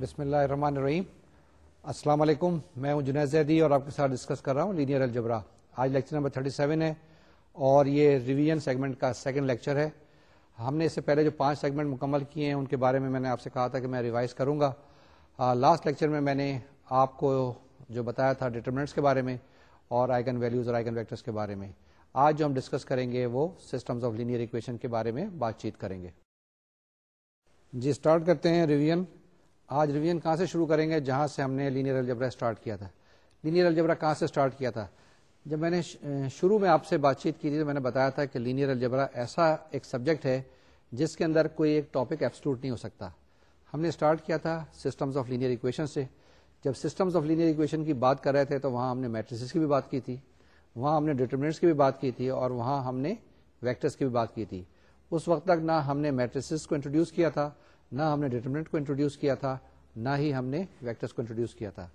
بسم اللہ الرحمن الرحیم۔ السلام علیکم۔ میں ہوں جنید زیدی اور آپ کے ساتھ ڈسکس کر رہا ہوں لینئر الجبرا آج لیکچر نمبر 37 ہے اور یہ ریویژن سیگمنٹ کا سیکنڈ لیکچر ہے۔ ہم نے اس سے پہلے جو پانچ سیگمنٹ مکمل کیے ہیں، ان کے بارے میں میں نے آپ سے کہا تھا کہ میں ریوائز کروں گا۔ لاسٹ لیکچر میں میں نے آپ کو جو بتایا تھا ڈیٹرمنٹس کے بارے میں اور آئیگن ویلیوز اور آئیگن ویکٹرس کے بارے میں۔ آج جو ہم ڈسکس کریں گے وہ سسٹمز آف لینئر اکویشن کے بارے میں بات چیت کریں گے۔ جی اسٹارٹ کرتے ہیں ریویژن آج ریویژن کہاں سے شروع کریں گے؟ جہاں سے ہم نے لینئر الجبرا اسٹارٹ کیا تھا۔ لینئر الجبرا کہاں سے اسٹارٹ کیا تھا؟ جب میں نے شروع میں آپ سے بات چیت کی تھی تو میں نے بتایا تھا کہ لینئر الجبرا ایسا ایک سبجیکٹ ہے جس کے اندر کوئی ایک ٹاپک ایبسٹوٹ نہیں ہو سکتا۔ ہم نے اسٹارٹ کیا تھا سسٹمز آف لینئر اکویشن سے۔ جب سسٹمز آف لینئر اکویشن کی بات کر رہے تھے تو وہاں ہم نے میٹریسز کی بھی بات کی تھی۔ وہاں ہم نے ڈیٹرمنٹس کی بھی بات کی تھی اور وہاں ہم نے ویکٹرس کی بھی بات کی تھی۔ اس وقت تک نہ ہم نے میٹریسز کو انٹروڈیوس کیا تھا نہ ہم نے ڈیٹرمنٹ کو انٹروڈیوس کیا تھا، نہ ہی ہم نے ویکٹرس کو انٹروڈیوس کیا تھا۔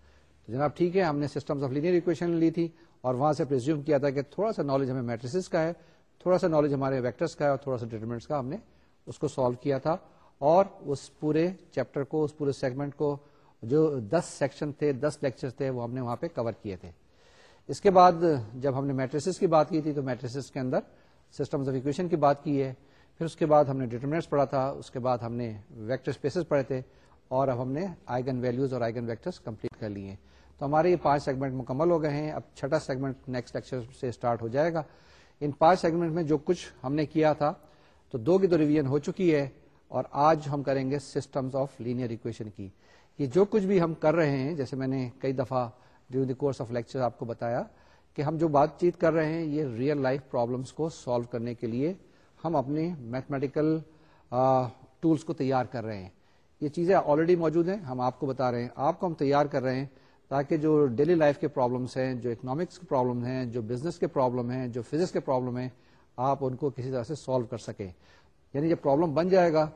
تو جناب ٹھیک ہے، ہم نے سسٹمز آف لینئر اکویشن لی تھی اور وہاں سے پرزیوم کیا تھا کہ تھوڑا سا نالج ہمیں میٹریسز کا ہے، تھوڑا سا نالج ہمارے ویکٹرس کا ہے اور تھوڑا سا ڈیٹرمنٹس کا ہم نے اس کو سالو کیا تھا۔ اور اس پورے چیپٹر کو، اس پورے سیگمنٹ کو جو دس سیکشن تھے، دس لیکچر تھے، وہ ہم نے وہاں پہ کور کیے تھے۔ اس کے بعد جب ہم نے میٹریسز کی بات کی تھی تو میٹریسز کے اندر سسٹمز آف اکویشن کی بات کی ہے۔ پھر اس کے بعد ہم نے ڈیٹرمنٹس پڑھا تھا، اس کے بعد ہم نے ویکٹر اسپیسز پڑھے تھے اور اب ہم نے آئگن ویلوز اور آئگن ویکٹرس کمپلیٹ کر لیے تو ہمارے یہ پانچ سیگمنٹ مکمل ہو گئے ہیں۔ اب چھٹا سیگمنٹ نیکسٹ لیکچر سے اسٹارٹ ہو جائے گا۔ ان پانچ سیگمنٹ میں جو کچھ ہم نے کیا تھا، تو دو کی تو ریویژن ہو چکی ہے اور آج ہم کریں گے سسٹمز آف لینئر اکویشن کی۔ یہ جو کچھ بھی ہم کر رہے ہیں، جیسے میں نے کئی دفعہ during the course of lecture آپ کو بتایا کہ ہم جو بات چیت کر رہے ہیں، یہ ریئل لائف پرابلمس کو سالو کرنے کے لیے ہم اپنے میتھمیٹیکل ٹولس کو تیار کر رہے ہیں۔ یہ چیزیں آلریڈی موجود ہیں، ہم آپ کو بتا رہے ہیں۔ آپ کو ہم تیار کر رہے ہیں تاکہ جو ڈیلی لائف کے پرابلمس ہیں، جو اکنامکس کے پرابلم ہیں، جو بزنس کے پرابلم ہیں، جو فزکس کے پرابلم ہیں، آپ ان کو کسی طرح سے سالو کر سکیں۔ یعنی جب پرابلم بن جائے گا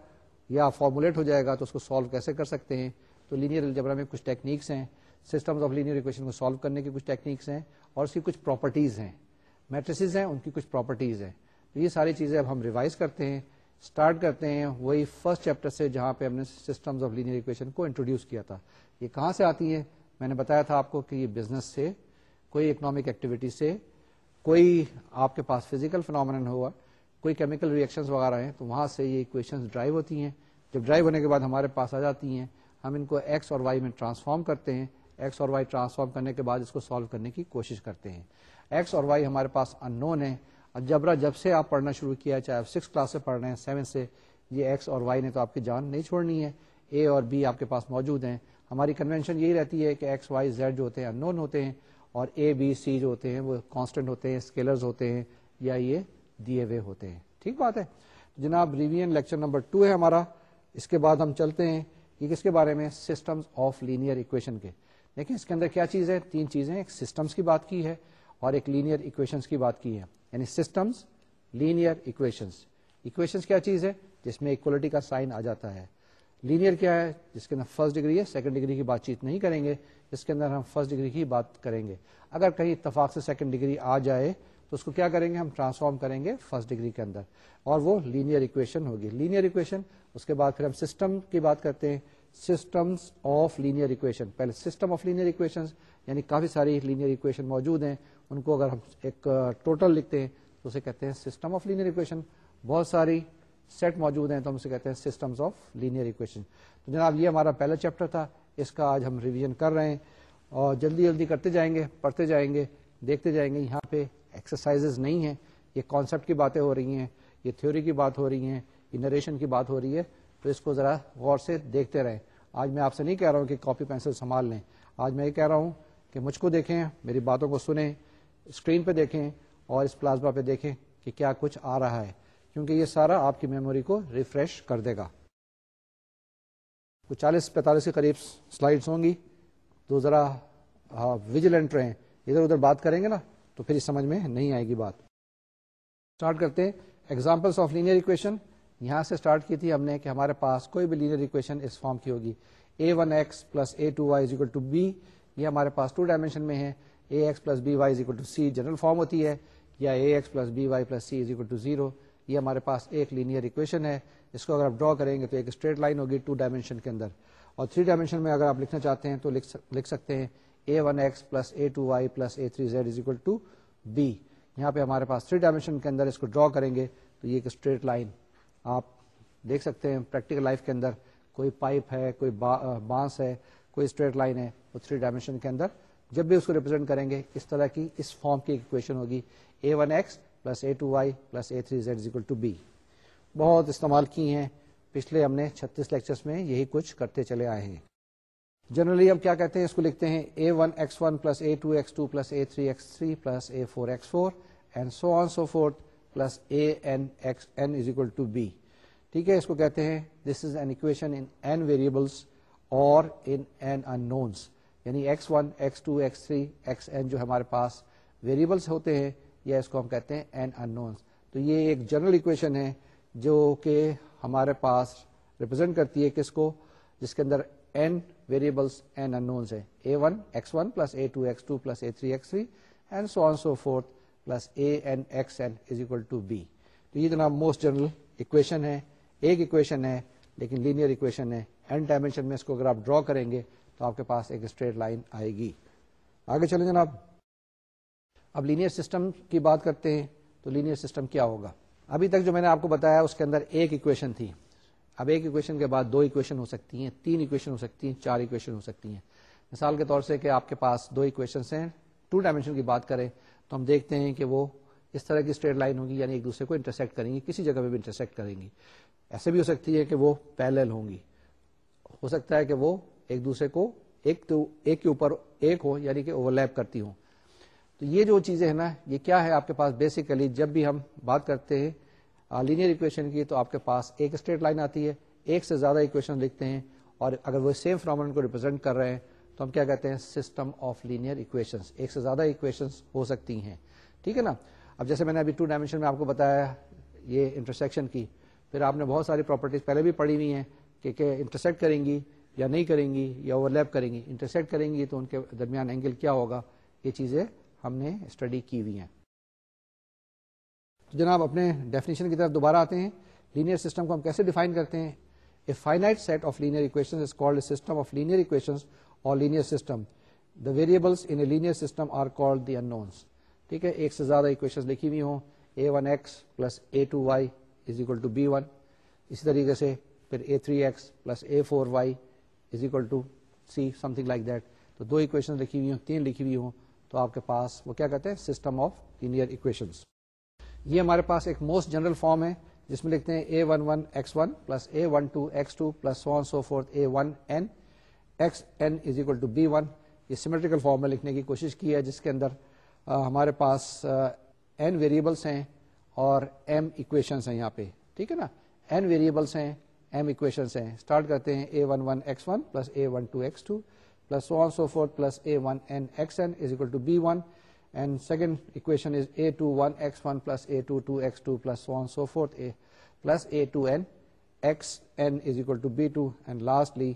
یا فارمولیٹ ہو جائے گا تو اس کو سالو کیسے کر سکتے ہیں؟ تو لینئر الجبرا میں کچھ ٹیکنیکس ہیں۔ سسٹمز آف لینئر اکویشن کو سالو کرنے کی کچھ ٹیکنیکس ہیں اور اس کی کچھ پراپرٹیز ہیں۔ میٹریسز ہیں، ان کی کچھ پراپرٹیز ہیں۔ تو یہ ساری چیزیں اب ہم ریوائز کرتے ہیں اسٹارٹ کرتے ہیں، وہی فرسٹ چیپٹر سے جہاں پہ ہم نے سسٹمز آف لینئر اکویشن کو انٹروڈیوس کیا تھا۔ یہ کہاں سے آتی ہے میں نے بتایا تھا آپ کو کہ یہ بزنس سے، کوئی اکنامک ایکٹیویٹی سے، کوئی آپ کے پاس فزیکل فنامن ہوا، کوئی کیمیکل ریئیکشن وغیرہ ہیں، تو وہاں سے یہ اکویشن ڈرائیو ہوتی ہیں۔ جب ڈرائیو ہونے کے بعد ہمارے پاس آ جاتی ہیں، ہم ان کو ایکس اور وائی میں ٹرانسفارم کرتے ہیں۔ ایکس اور وائی ٹرانسفارم کرنے کے بعد اس کو سالو کرنے کی کوشش کرتے ہیں۔ ایکس اور وائی ہمارے پاس ان نون ہے الجبرا جب سے آپ پڑھنا شروع کیا، چاہے آپ سکس کلاس سے پڑھ رہے ہیں سیون سے، یہ ایکس اور وائی نے تو آپ کی جان نہیں چھوڑنی ہے۔ اے اور بی آپ کے پاس موجود ہیں۔ ہماری کنوینشن یہی رہتی ہے کہ ایکس وائی زیڈ جو ہوتے ہیں ان نون ہوتے ہیں اور اے بی سی جو ہوتے ہیں وہ کانسٹنٹ ہوتے ہیں اسکیلرز ہوتے ہیں یا یہ دیے ہوئے ہوتے ہیں۔ ٹھیک بات ہے۔ جناب ریویژن لیکچر نمبر ٹو ہے ہمارا۔ اس کے بعد ہم چلتے ہیں یہ کس کے بارے میں؟ سسٹمز آف لینئر اکویشن کے۔ لیکن اس کے اندر کیا چیز ہے تین چیزیں ایک سسٹمس کی بات کی ہے اور ایک لینئر اکویشنس کی بات کی ہے۔ یعنی سسٹمس لینئر اکویشنس اکویشنس کیا چیز ہے؟ جس میں اکولیٹی کا سائن آ جاتا ہے. لینئر کیا ہے؟ جس کے اندر فرسٹ ڈگری ہے سیکنڈ ڈگری کی بات چیت نہیں کریں گے، جس کے اندر ہم فرسٹ ڈگری کی بات کریں گے. اگر کہیں اتفاق سے سیکنڈ ڈگری آ جائے، تو اس کو کیا کریں گے؟ ہم ٹرانسفارم کریں گے فرسٹ ڈگری کے اندر. اور وہ لینئر اکویشن ہوگی. لینئر اکویشن اس کے بعد پھر ہم سسٹم کی بات کرتے ہیں. سسٹمس آف لینئر اکویشن پہلے سسٹم آف لینئر اکویشن یعنی کافی ساری لینئر اکویشن موجود ہیں. ان کو اگر ہم ایک ٹوٹل لکھتے ہیں تو اسے کہتے ہیں سسٹم آف لینئر اکویشن بہت ساری سیٹ موجود ہیں تو ہم اسے کہتے ہیں سسٹمز آف لینئر اکویشن تو جناب، یہ ہمارا پہلا چیپٹر تھا، اس کا آج ہم ریویژن کر رہے ہیں اور جلدی جلدی کرتے جائیں گے، پڑھتے جائیں گے، دیکھتے جائیں گے، یہاں پہ ایکسرسائز نہیں ہیں، یہ کانسیپٹ کی باتیں ہو رہی ہیں، یہ تھیوری کی بات ہو رہی ہیں، یہ نریشن کی بات ہو رہی ہے، تو اس کو ذرا غور سے دیکھتے رہیں۔ آج میں آپ سے نہیں کہہ رہا ہوں کہ کاپی پینسل سنبھال لیں۔ آج میں یہ کہہ رہا ہوں کہ مجھ کو دیکھیں، میری باتوں کو سنیں اسکرین پہ دیکھیں اور اس پلازما پہ دیکھیں کہ کیا کچھ آ رہا ہے، کیونکہ یہ سارا آپ کی میموری کو ریفریش کر دے گا۔ کچھ چالیس پینتالیس کے قریب سلائڈس ہوں گی۔ تو ذرا ویجیلنٹ رہیں۔ ادھر ادھر بات کریں گے نا، تو پھر اس سمجھ میں نہیں آئے گی بات۔ اسٹارٹ کرتے ہیں۔ ایگزامپلس آف لینئر اکویشن یہاں سے اسٹارٹ کی تھی ہم نے کہ ہمارے پاس کوئی بھی لینئر اکویشن اس فارم کی ہوگی۔ A one x plus a two y to b یہ ہمارے پاس ٹو ڈائمینشن میں ہے۔ A x plus b y equal to c general form ہوتی ہے یا a x plus b y plus c is equal to zero, یہ ہمارے پاس ایک لینئر اکویشن ہے۔ اس کو اگر آپ ڈرا کریں گے تو ایک اسٹریٹ لائن ہوگی ٹو ڈائمینشن کے اندر۔ اور تھری ڈائمینشن میں اگر آپ لکھنا چاہتے ہیں تو لکھ سکتے ہیں a one x plus a two y plus a three z is equal to b. یہاں پہ ہمارے پاس تھری ڈائمینشن کے اندر اس کو ڈرا کریں گے تو یہ ایک اسٹریٹ لائن۔ آپ دیکھ سکتے ہیں پریکٹیکل لائف کے اندر کوئی پائپ ہے، کوئی بانس ہے، کوئی اسٹریٹ لائن ہے، وہ تھری ڈائمینشن کے اندر جب بھی اس کو ریپرزینٹ کریں گے، اس طرح کی اس فارم کی اکویشن ہوگی۔ A one x plus a two y plus a three z equal to b بہت استعمال کی ہیں۔ پچھلے ہم نے چھتیس لیکچرس میں یہی کچھ کرتے چلے آئے ہیں۔ جنرلی ہم کیا کہتے ہیں؟ اس کو لکھتے ہیں a one x one plus a two x two plus a three x three plus a four x four and so on so four plus a n x n is equal to b ٹھیک ہے؟ اس کو کہتے ہیں۔ This is n equation in n variables اور in N ان نونس یعنی x one x two x three x n جو ہمارے پاس ویریبلس ہوتے ہیں یا اس کو ہم کہتے ہیں این ان نونس تو یہ ایک جنرل اکویشن ہے جو کہ ہمارے پاس ریپرزینٹ کرتی ہے کس کو؟ جس کے اندر این ویریبلس این ان نونس ہے a one x one plus a two x two plus a three x three and so on so forth plus a n x n is equal to b تو یہ جناب most general equation ہے. ایک equation ہے، لیکن linear equation ہے. N dimension میں اس کو اگر آپ ڈرا کریں گے تو آپ کے پاس ایک اسٹریٹ لائن آئے گی۔ آگے چلیں جناب۔ اب لینئر سسٹم کی بات کرتے ہیں تو لینئر سسٹم کیا ہوگا؟ ابھی تک جو میں نے آپ کو بتایا اس کے اندر ایک اکویشن تھی۔ اب ایک اکویشن کے بعد دو اکویشن ہو سکتی ہیں، تین اکویشن ہو سکتی ہیں، چار اکویشن ہو سکتی ہیں۔ مثال کے طور سے کہ آپ کے پاس دو اکویشن ہیں ٹو ڈائمینشن کی بات کریں تو ہم دیکھتے ہیں کہ وہ اس طرح کی اسٹریٹ لائن ہوگی یعنی ایک دوسرے کو انٹرسیکٹ کریں گی، کسی جگہ پہ بھی انٹرسیکٹ کریں گی۔ ایسے بھی ہو سکتی ہے کہ وہ پیرل ہوں گی۔ ہو سکتا ہے کہ وہ ایک دوسرے کو ایک تو ایک کے اوپر ایک ہو یعنی کہ اوور لیپ کرتی ہوں۔ تو یہ جو چیزیں ہیں نا، یہ کیا ہے آپ کے پاس؟ بیسیکلی جب بھی ہم بات کرتے ہیں لینئر اکویشن کی، تو آپ کے پاس ایک اسٹریٹ لائن آتی ہے۔ ایک سے زیادہ اکویشن لکھتے ہیں اور اگر وہ سیم فرامن کو ریپرزینٹ کر رہے ہیں، تو ہم کیا کہتے ہیں؟ سسٹم آف لینئر اکویشن ایک سے زیادہ اکویشن ہو سکتی ہیں۔ ٹھیک ہے نا؟ اب جیسے میں نے ابھی ٹو ڈائمینشن میں آپ کو بتایا یہ انٹرسیکشن کی، پھر آپ نے بہت ساری پراپرٹیز پہلے بھی پڑھی ہوئی ہیں کہ انٹرسیکٹ کریں گی یا نہیں کریں گی یا اوور لیپ کریں گی انٹرسیکٹ کریں گی، تو ان کے درمیان اینگل کیا ہوگا؟ یہ چیزیں ہم نے اسٹڈی کی ہوئی ہیں۔ تو جناب، اپنے ڈیفینیشن کی طرف دوبارہ آتے ہیں۔ لینئر سسٹم کو ہم کیسے ڈیفائن کرتے ہیں؟ A finite set of linear equation is called system of linear equation اور linear system the variables in a linear system are called the unknowns ٹھیک ہے؟ ایک سے زیادہ اکویشن لکھی ہوئی ہوں۔ A one x plus a two y is equal to b one اسی طریقے سے پھر a three x plus a four y is equal to c something like that تو دو اکویشن لکھی ہوئی ہوں، تین لکھی ہوئی ہوں، تو آپ کے پاس وہ کیا کہتے ہیں؟ سسٹم آف لینئر اکویشن یہ ہمارے پاس ایک موسٹ جنرل فارم ہے، جس میں لکھتے ہیں A one one X one plus A one two X two plus one so forth A one N X N is equal to B one یہ سیمیٹریکل فارم میں لکھنے کی کوشش کی ہے، جس کے اندر ہمارے پاس این ویریبلس ہیں اور ایم اکویشنس ہیں یہاں پہ، ٹھیک ہے نا؟ این ویریبلس ہیں ایم اکویشنس ہیں۔ اسٹارٹ کرتے ہیں a one one x one plus a one two x two plus one so four plus a one n x n is equal to b one and second equation is a two one x one plus a two two x two plus one so forth a plus a two n x n is equal to b two and lastly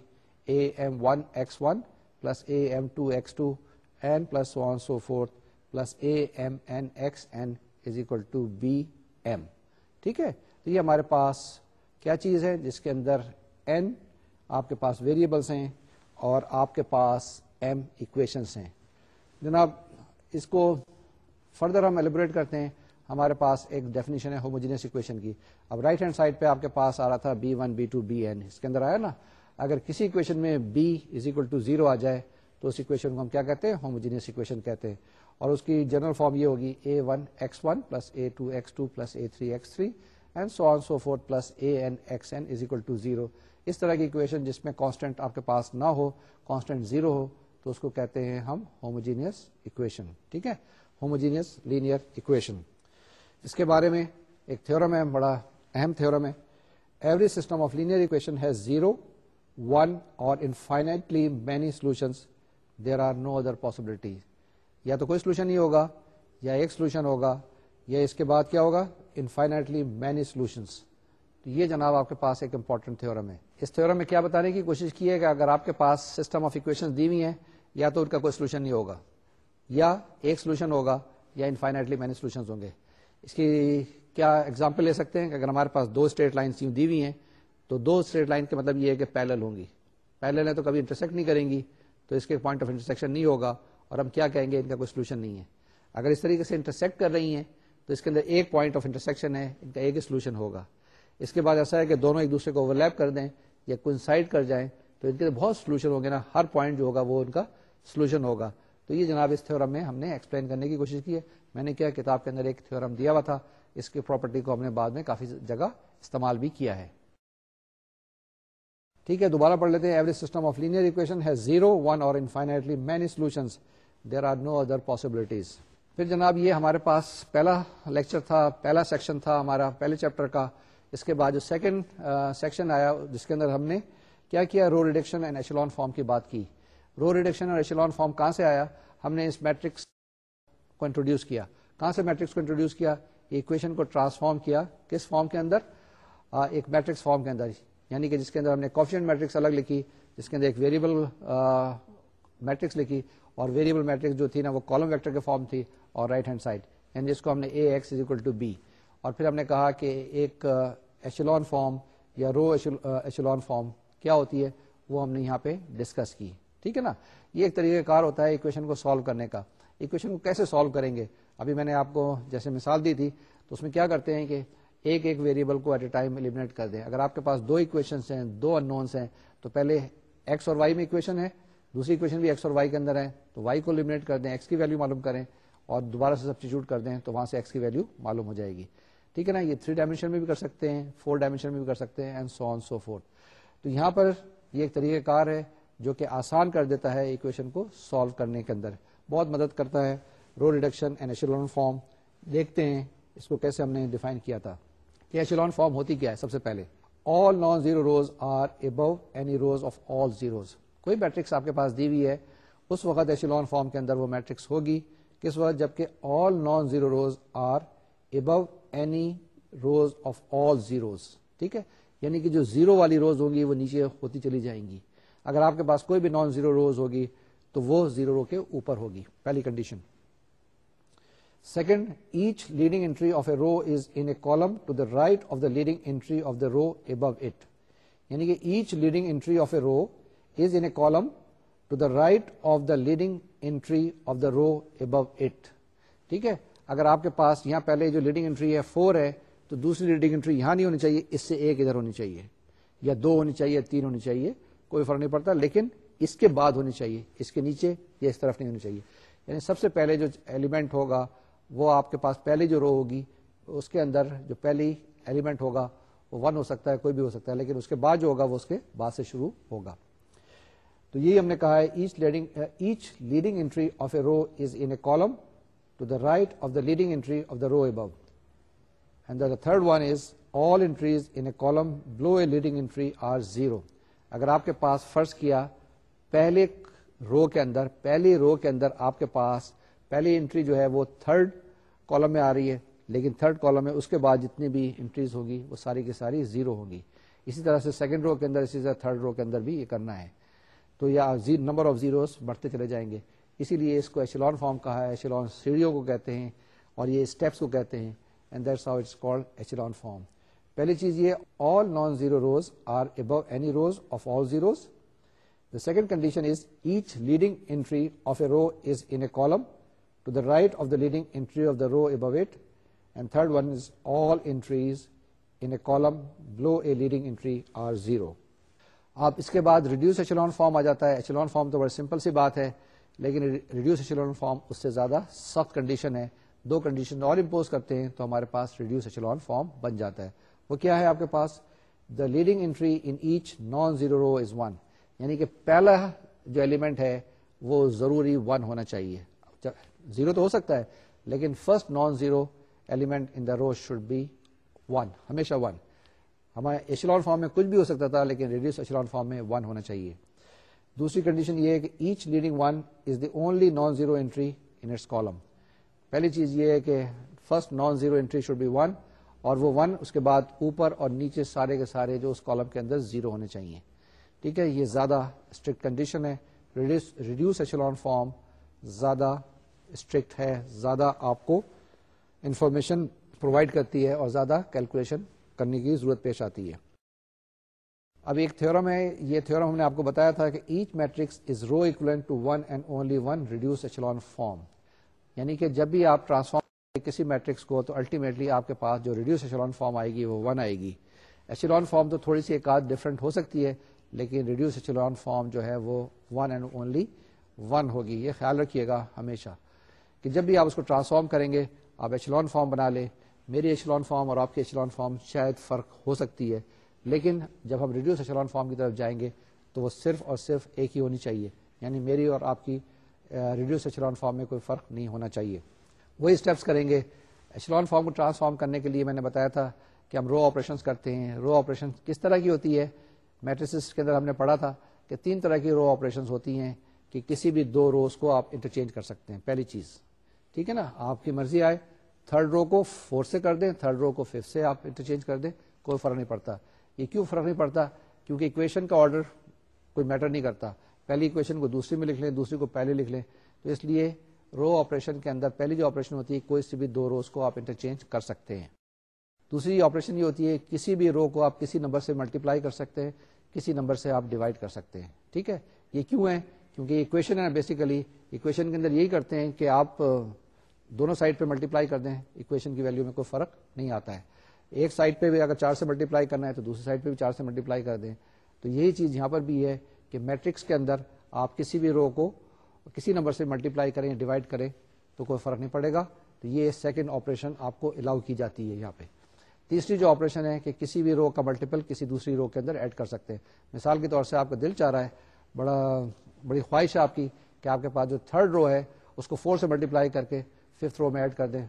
a m one x one plus a m two x two n plus so forth plus a m n x n is equal to b m ٹھیک ہے؟ تو یہ ہمارے پاس کیا چیز ہے جس کے اندر این آپ کے پاس ویریبلس ہیں اور آپ کے پاس ایم اکویشنس ہیں؟ جناب، اس کو فردر ہم ایلیبریٹ کرتے ہیں۔ ہمارے پاس ایک ڈیفینیشن ہے ہوموجینس اکویشن کی۔ اب رائٹ ہینڈ سائڈ پہ آپ کے پاس آ رہا تھا b one b two b n اس کے اندر آیا نا؟ اگر کسی اکویشن میں b is equal to zero آ جائے، تو اس اکویشن کو ہم کیا کہتے ہیں؟ ہوموجینس اکویشن کہتے ہیں۔ اور اس کی جنرل فارم یہ ہوگی a one x one plus a two x two plus a three x three and so on so four plus a n x n is equal to zero اس طرح کی equation جس میں constant آپ کے پاس نہ ہو کانسٹنٹ زیرو ہو، تو اس کو کہتے ہیں ہم ہوموجینئس اکویشن ٹھیک ہے؟ ہوموجینئس لینئر اکویشن اس کے بارے میں ایک تھورم ہے، بڑا اہم تھورم ہے۔ Every system of linear equation has zero one اور infinitely many solutions there are no other possibility یا تو کوئی سولوشن نہیں ہوگا، یا ایک سولوشن ہوگا، یا اس کے بعد کیا ہوگا؟ انفائنٹلی مینی سولوشنس تو یہ جناب آپ کے پاس ایک امپورٹنٹ تھورم ہے۔ اس تھورم میں کیا بتانے کی کوشش کی ہے کہ اگر آپ کے پاس سسٹم آف اکویشن دی ہوئی ہیں، یا تو ان کا کوئی سولوشن نہیں ہوگا، یا ایک سولوشن ہوگا، یا انفائنٹلی مینی سولوشن ہوں گے۔ اس کی کیا ایگزامپل لے سکتے ہیں کہ اگر ہمارے پاس دو اسٹریٹ لائن یوں دی ہوئی ہیں، تو دو اسٹریٹ لائن کے مطلب یہ ہے کہ پیلل ہوں گی۔ پیلل ہے تو کبھی انٹرسیکٹ نہیں کریں گی، تو اس کے پوائنٹ آف انٹرسیکشن نہیں ہوگا، اور ہم کیا کہیں گے؟ ان کا کوئی سولوشن نہیں ہے۔ اگر اس طریقے سے انٹرسیکٹ کر رہی ہیں تو اس کے اندر ایک پوائنٹ آف انٹرسیکشن ہے، ان کا ایک ہی سولوشن ہوگا۔ اس کے بعد ایسا ہے کہ دونوں ایک دوسرے کو اوور لیپ کر دیں یا کنسائڈ کر جائیں، تو ان کے بہت سولوشن ہوں گے نا۔ ہر پوائنٹ جو ہوگا وہ ان کا سولوشن ہوگا۔ تو یہ جناب اس تھورم میں ہم نے ایکسپلین کرنے کی کوشش کی ہے۔ میں نے کیا، کتاب کے اندر ایک تھورم دیا ہوا تھا۔ اس کی پراپرٹی کو ہم نے بعد میں کافی جگہ استعمال بھی کیا ہے۔ ٹھیک ہے، دوبارہ پڑھ لیتے ہیں۔ Average system of linear equation ہے زیرو ون اور infinitely many solution there are no other possibilities پھر جناب یہ ہمارے پاس پہلا لیکچر تھا، پہلا سیکشن تھا ہمارا، پہلے چیپٹر کا۔ اس کے بعد جو سیکنڈ سیکشن آیا، جس کے اندر ہم نے کیا کیا؟ Row reduction and echelon form کی بات کی۔ رو ریڈکشن اور ایشلون فارم کہاں سے آیا؟ ہم نے اس میٹرکس کو انٹروڈیوس کیا۔ کہاں سے میٹرکس کو انٹروڈیوس کیا؟ اکویشن کو ٹرانسفارم کیا۔ کس فارم کے اندر؟ ایک میٹرکس فارم کے اندر۔ یعنی کہ جس کے اندر ہم نے کوفیشن میٹرکس الگ لکھی، جس کے اندر ایک ویریبل میٹرکس لکھی۔ اور ویریبل میٹرکس جو تھی نا، وہ کالم ویکٹر کے فارم تھی۔ اور رائٹ ہینڈ سائڈ یعنی جس کو ہم نے a x is equal to b اور پھر ہم نے کہا کہ ایک ایشلون فارم یا رو ایشلون فارم کیا ہوتی ہے؟ وہ ہم نے یہاں پہ ڈسکس کی. ٹھیک ہے نا؟ یہ ایک طریقہ کار ہوتا ہے اکویشن کو سالو کرنے کا. اکویشن کو کیسے سالو کریں گے؟ ابھی میں نے آپ کو جیسے مثال دی تھی، تو اس میں کیا کرتے ہیں کہ ایک ایک ویریبل کو ایٹ اے ٹائم ایلیمنیٹ کر دیں. اگر آپ کے پاس دو اکویشن ہیں، دو ان نونس ہیں، تو پہلے ایکس اور وائی میں اکویشن ہے، دوسری اکویشن بھی ایکس اور وائی کے اندر ہے، تو وائی کو ایلیمنیٹ کر دیں ایکس کی ویلو معلوم کریں اور دوبارہ سے سبسٹیچیوٹ کر دیں تو وہاں سے ایکس کی ویلو معلوم ہو جائے گی۔ ٹھیک ہے نا؟ یہ تھری ڈائمینشن میں بھی کر سکتے ہیں فور ڈائمینشن میں بھی کر سکتے ہیں and so on so four تو یہاں پر یہ ایک طریقہ کار ہے جو کہ آسان کر دیتا ہے اکویشن کو سالو کرنے کے اندر۔ بہت مدد کرتا ہے۔ Row reduction and echelon form دیکھتے ہیں اس کو کیسے ہم نے ڈیفائن کیا تھا۔ کہ ایشلون فارم ہوتی کیا ہے؟ سب سے پہلے۔ All non zero rows are above any rows of all zeros کوئی میٹرکس آپ کے پاس دی ہوئی ہے، اس وقت ایشلون فارم کے اندر وہ میٹرکس ہوگی۔ کس وقت؟ جبکہ all non zero rows are above any rows of all zeros ٹھیک ہے؟ یعنی کہ جو زیرو والی روز ہوگی وہ نیچے ہوتی چلی جائیں گی. اگر آپ کے پاس کوئی بھی نان زیرو روز ہوگی تو وہ زیرو رو کے اوپر ہوگی. پہلی condition second each leading entry of a row is in a column to the right of the leading entry of the row above it یعنی کہ each leading entry of a row is in a column to the right of the leading entry of the row above it ٹھیک ہے؟ اگر آپ کے پاس یہاں پہلے جو لیڈنگ انٹری ہے فور ہے، تو دوسری لیڈنگ انٹری یہاں نہیں ہونی چاہیے، اس سے ایک ادھر ہونی چاہیے، یا دو ہونی چاہیے تین ہونی چاہیے، کوئی فرق نہیں پڑتا، لیکن اس کے بعد ہونی چاہیے، اس کے نیچے یا اس طرف نہیں ہونی چاہیے۔ یعنی سب سے پہلے جو ایلیمنٹ ہوگا، وہ آپ کے پاس پہلی جو رو ہوگی، اس کے اندر جو پہلی ایلیمنٹ ہوگا، وہ ون ہو سکتا ہے، کوئی بھی ہو سکتا ہے، لیکن اس کے بعد جو ہوگا، وہ اس کے بعد سے شروع ہوگا۔ تو یہی ہم نے کہا ہے each leading each leading entry of a row is in a column to the right of the leading entry of the row above and the third one is all entries in a column below a leading entry are zero اگر آپ کے پاس فرض کیا، پہلے رو کے اندر، پہلی رو کے اندر آپ کے پاس پہلی انٹری جو ہے وہ تھرڈ کالم میں آ رہی ہے، لیکن تھرڈ کالم میں اس کے بعد جتنی بھی انٹریز ہوگی، وہ ساری کی ساری زیرو ہوگی۔ اسی طرح سے سیکنڈ رو کے اندر، اسی طرح تھرڈ رو کے اندر بھی یہ کرنا ہے۔ تو یا نمبر آف زیروز بڑھتے چلے جائیں گے۔ اسی لیے اس کو ایشلون فارم کہا ہے ایشلون سیڑھیوں کو کہتے ہیں اور یہ اسٹیپس کو کہتے ہیں and that's how it's called echelon form پہلی چیز یہ all non zero rows are above any rows of all zeros the second condition is each leading entry of a row is in a column to the right of the leading entry of the row above it and third one is all entries in a column below a leading entry are zero آپ اس کے بعد reduce echelon form آ جاتا ہے. Echelon form تو بڑی simple سی بات ہے، لیکن ریڈیوس ایچلون فارم اس سے زیادہ سخت کنڈیشن ہے. دو کنڈیشن اور امپوز کرتے ہیں تو ہمارے پاس ریڈیوس ایچلون فارم بن جاتا ہے. وہ کیا ہے آپ کے پاس؟ The leading entry in each non zero row is one یعنی کہ پہلا جو ایلیمنٹ ہے وہ ضروری ون ہونا چاہیے. زیرو تو ہو سکتا ہے، لیکن first non zero element in the row should be one ہمیشہ ون ہمارے ایشلون فارم میں کچھ بھی ہو سکتا تھا، لیکن ریڈیوس ایشلون فارم میں ون ہونا چاہیے۔ دوسری کنڈیشن یہ ہے کہ each leading one is the only non zero entry in its column پہلی چیز یہ ہے کہ first non zero entry should be one اور وہ ون اس کے بعد اوپر اور نیچے سارے کے سارے جو اس کالم کے اندر زیرو ہونے چاہیے۔ ٹھیک ہے؟ یہ زیادہ اسٹرکٹ کنڈیشن ہے۔ ریڈیوس ایشلون فارم زیادہ اسٹرکٹ ہے، زیادہ آپ کو انفارمیشن پرووائڈ کرتی ہے اور زیادہ کیلکولیشن کرنے کی ضرورت پیش آتی ہے۔ اب ایک تھورم ہے، یہ تھورم ہم نے آپ کو بتایا تھا کہ each matrix is row to one and only one reduce echelon form یعنی کہ جب بھی آپ ٹرانسفارم کسی میٹرکس کو، تو الٹیمیٹلی آپ کے پاس جو ریڈیوس ایچلون فارم آئے گی وہ ون آئے گی۔ ایچلون فارم تو تھوڑی سی ایک آدھ ڈفرنٹ ہو سکتی ہے، لیکن ریڈیوس ایچلون فارم جو ہے وہ ون اینڈ اونلی ون ہوگی۔ یہ خیال رکھیے گا ہمیشہ کہ جب بھی آپ اس کو ٹرانسفارم کریں گے، آپ ایچلون فارم بنا لیں۔ میری ایچلون فارم اور آپ کی ایچلون فارم شاید فرق ہو سکتی ہے، لیکن جب ہم ریڈیوس ایچلون فارم کی طرف جائیں گے تو وہ صرف اور صرف ایک ہی ہونی چاہیے۔ یعنی میری اور آپ کی ریڈیوس ایچلون فارم میں کوئی فرق نہیں ہونا چاہیے۔ وہی اسٹیپس کریں گے۔ ایچلون فارم کو ٹرانسفارم کرنے کے لیے میں نے بتایا تھا کہ ہم رو آپریشن کرتے ہیں۔ رو آپریشن کس طرح کی ہوتی ہے؟ میٹریسس کے اندر ہم نے پڑھا تھا کہ تین طرح کی رو آپریشن ہوتی ہیں کہ کسی بھی دو روز کو آپ انٹرچینج کر سکتے ہیں۔ پہلی چیز، ٹھیک ہے نا؟ آپ کی مرضی آئے۔ تھرڈ رو کو فورتھ سے کر دیں، تھرڈ رو کو ففتھ سے آپ انٹرچینج کر دیں، کوئی فرق نہیں پڑتا۔ یہ کیوں فرق نہیں پڑتا؟ کیونکہ اکویشن کا آرڈر کوئی میٹر نہیں کرتا۔ پہلی اکویشن کو دوسری میں لکھ لیں، دوسری کو پہلے لکھ لیں۔ تو اس لیے رو آپریشن کے اندر پہلی جو آپریشن ہوتی ہے، کوئی سے بھی دو روز کو آپ انٹرچینج کر سکتے ہیں۔ دوسری آپریشن یہ ہوتی ہے، کسی بھی رو کو آپ کسی نمبر سے ملٹیپلائی کر سکتے ہیں، کسی نمبر سے آپ ڈیوائڈ کر سکتے ہیں۔ ٹھیک ہے؟ یہ کیوں ہے؟ کیونکہ اکویشن ہے بیسیکلی اکویشن کے اندر یہی کرتے ہیں کہ آپ دونوں سائڈ پہ ملٹیپلائی کر دیں اکویشن کی ویلو میں کوئی فرق نہیں آتا ہے۔ ایک سائڈ پہ بھی اگر چار سے ملٹیپلائی کرنا ہے تو دوسری سائڈ پہ بھی چار سے ملٹیپلائی کر دیں۔ تو یہی چیز یہاں پر بھی ہے کہ میٹرکس کے اندر آپ کسی بھی رو کو کسی نمبر سے ملٹیپلائی کریں ڈیوائڈ کریں تو کوئی فرق نہیں پڑے گا۔ تو یہ سیکنڈ آپریشن آپ کو الاؤ کی جاتی ہے یہاں پہ۔ تیسری جو آپریشن ہے کہ کسی بھی رو کا ملٹیپل کسی دوسری رو کے اندر ایڈ کر سکتے ہیں۔ مثال کے طور سے آپ کا دل چاہ رہا ہے، بڑا، بڑی خواہش ہے آپ کی کہ آپ کے پاس جو تھرڈ رو ہے، اس کو فور سے ملٹیپلائی کر کے ففتھ رو میں ایڈ کر دیں،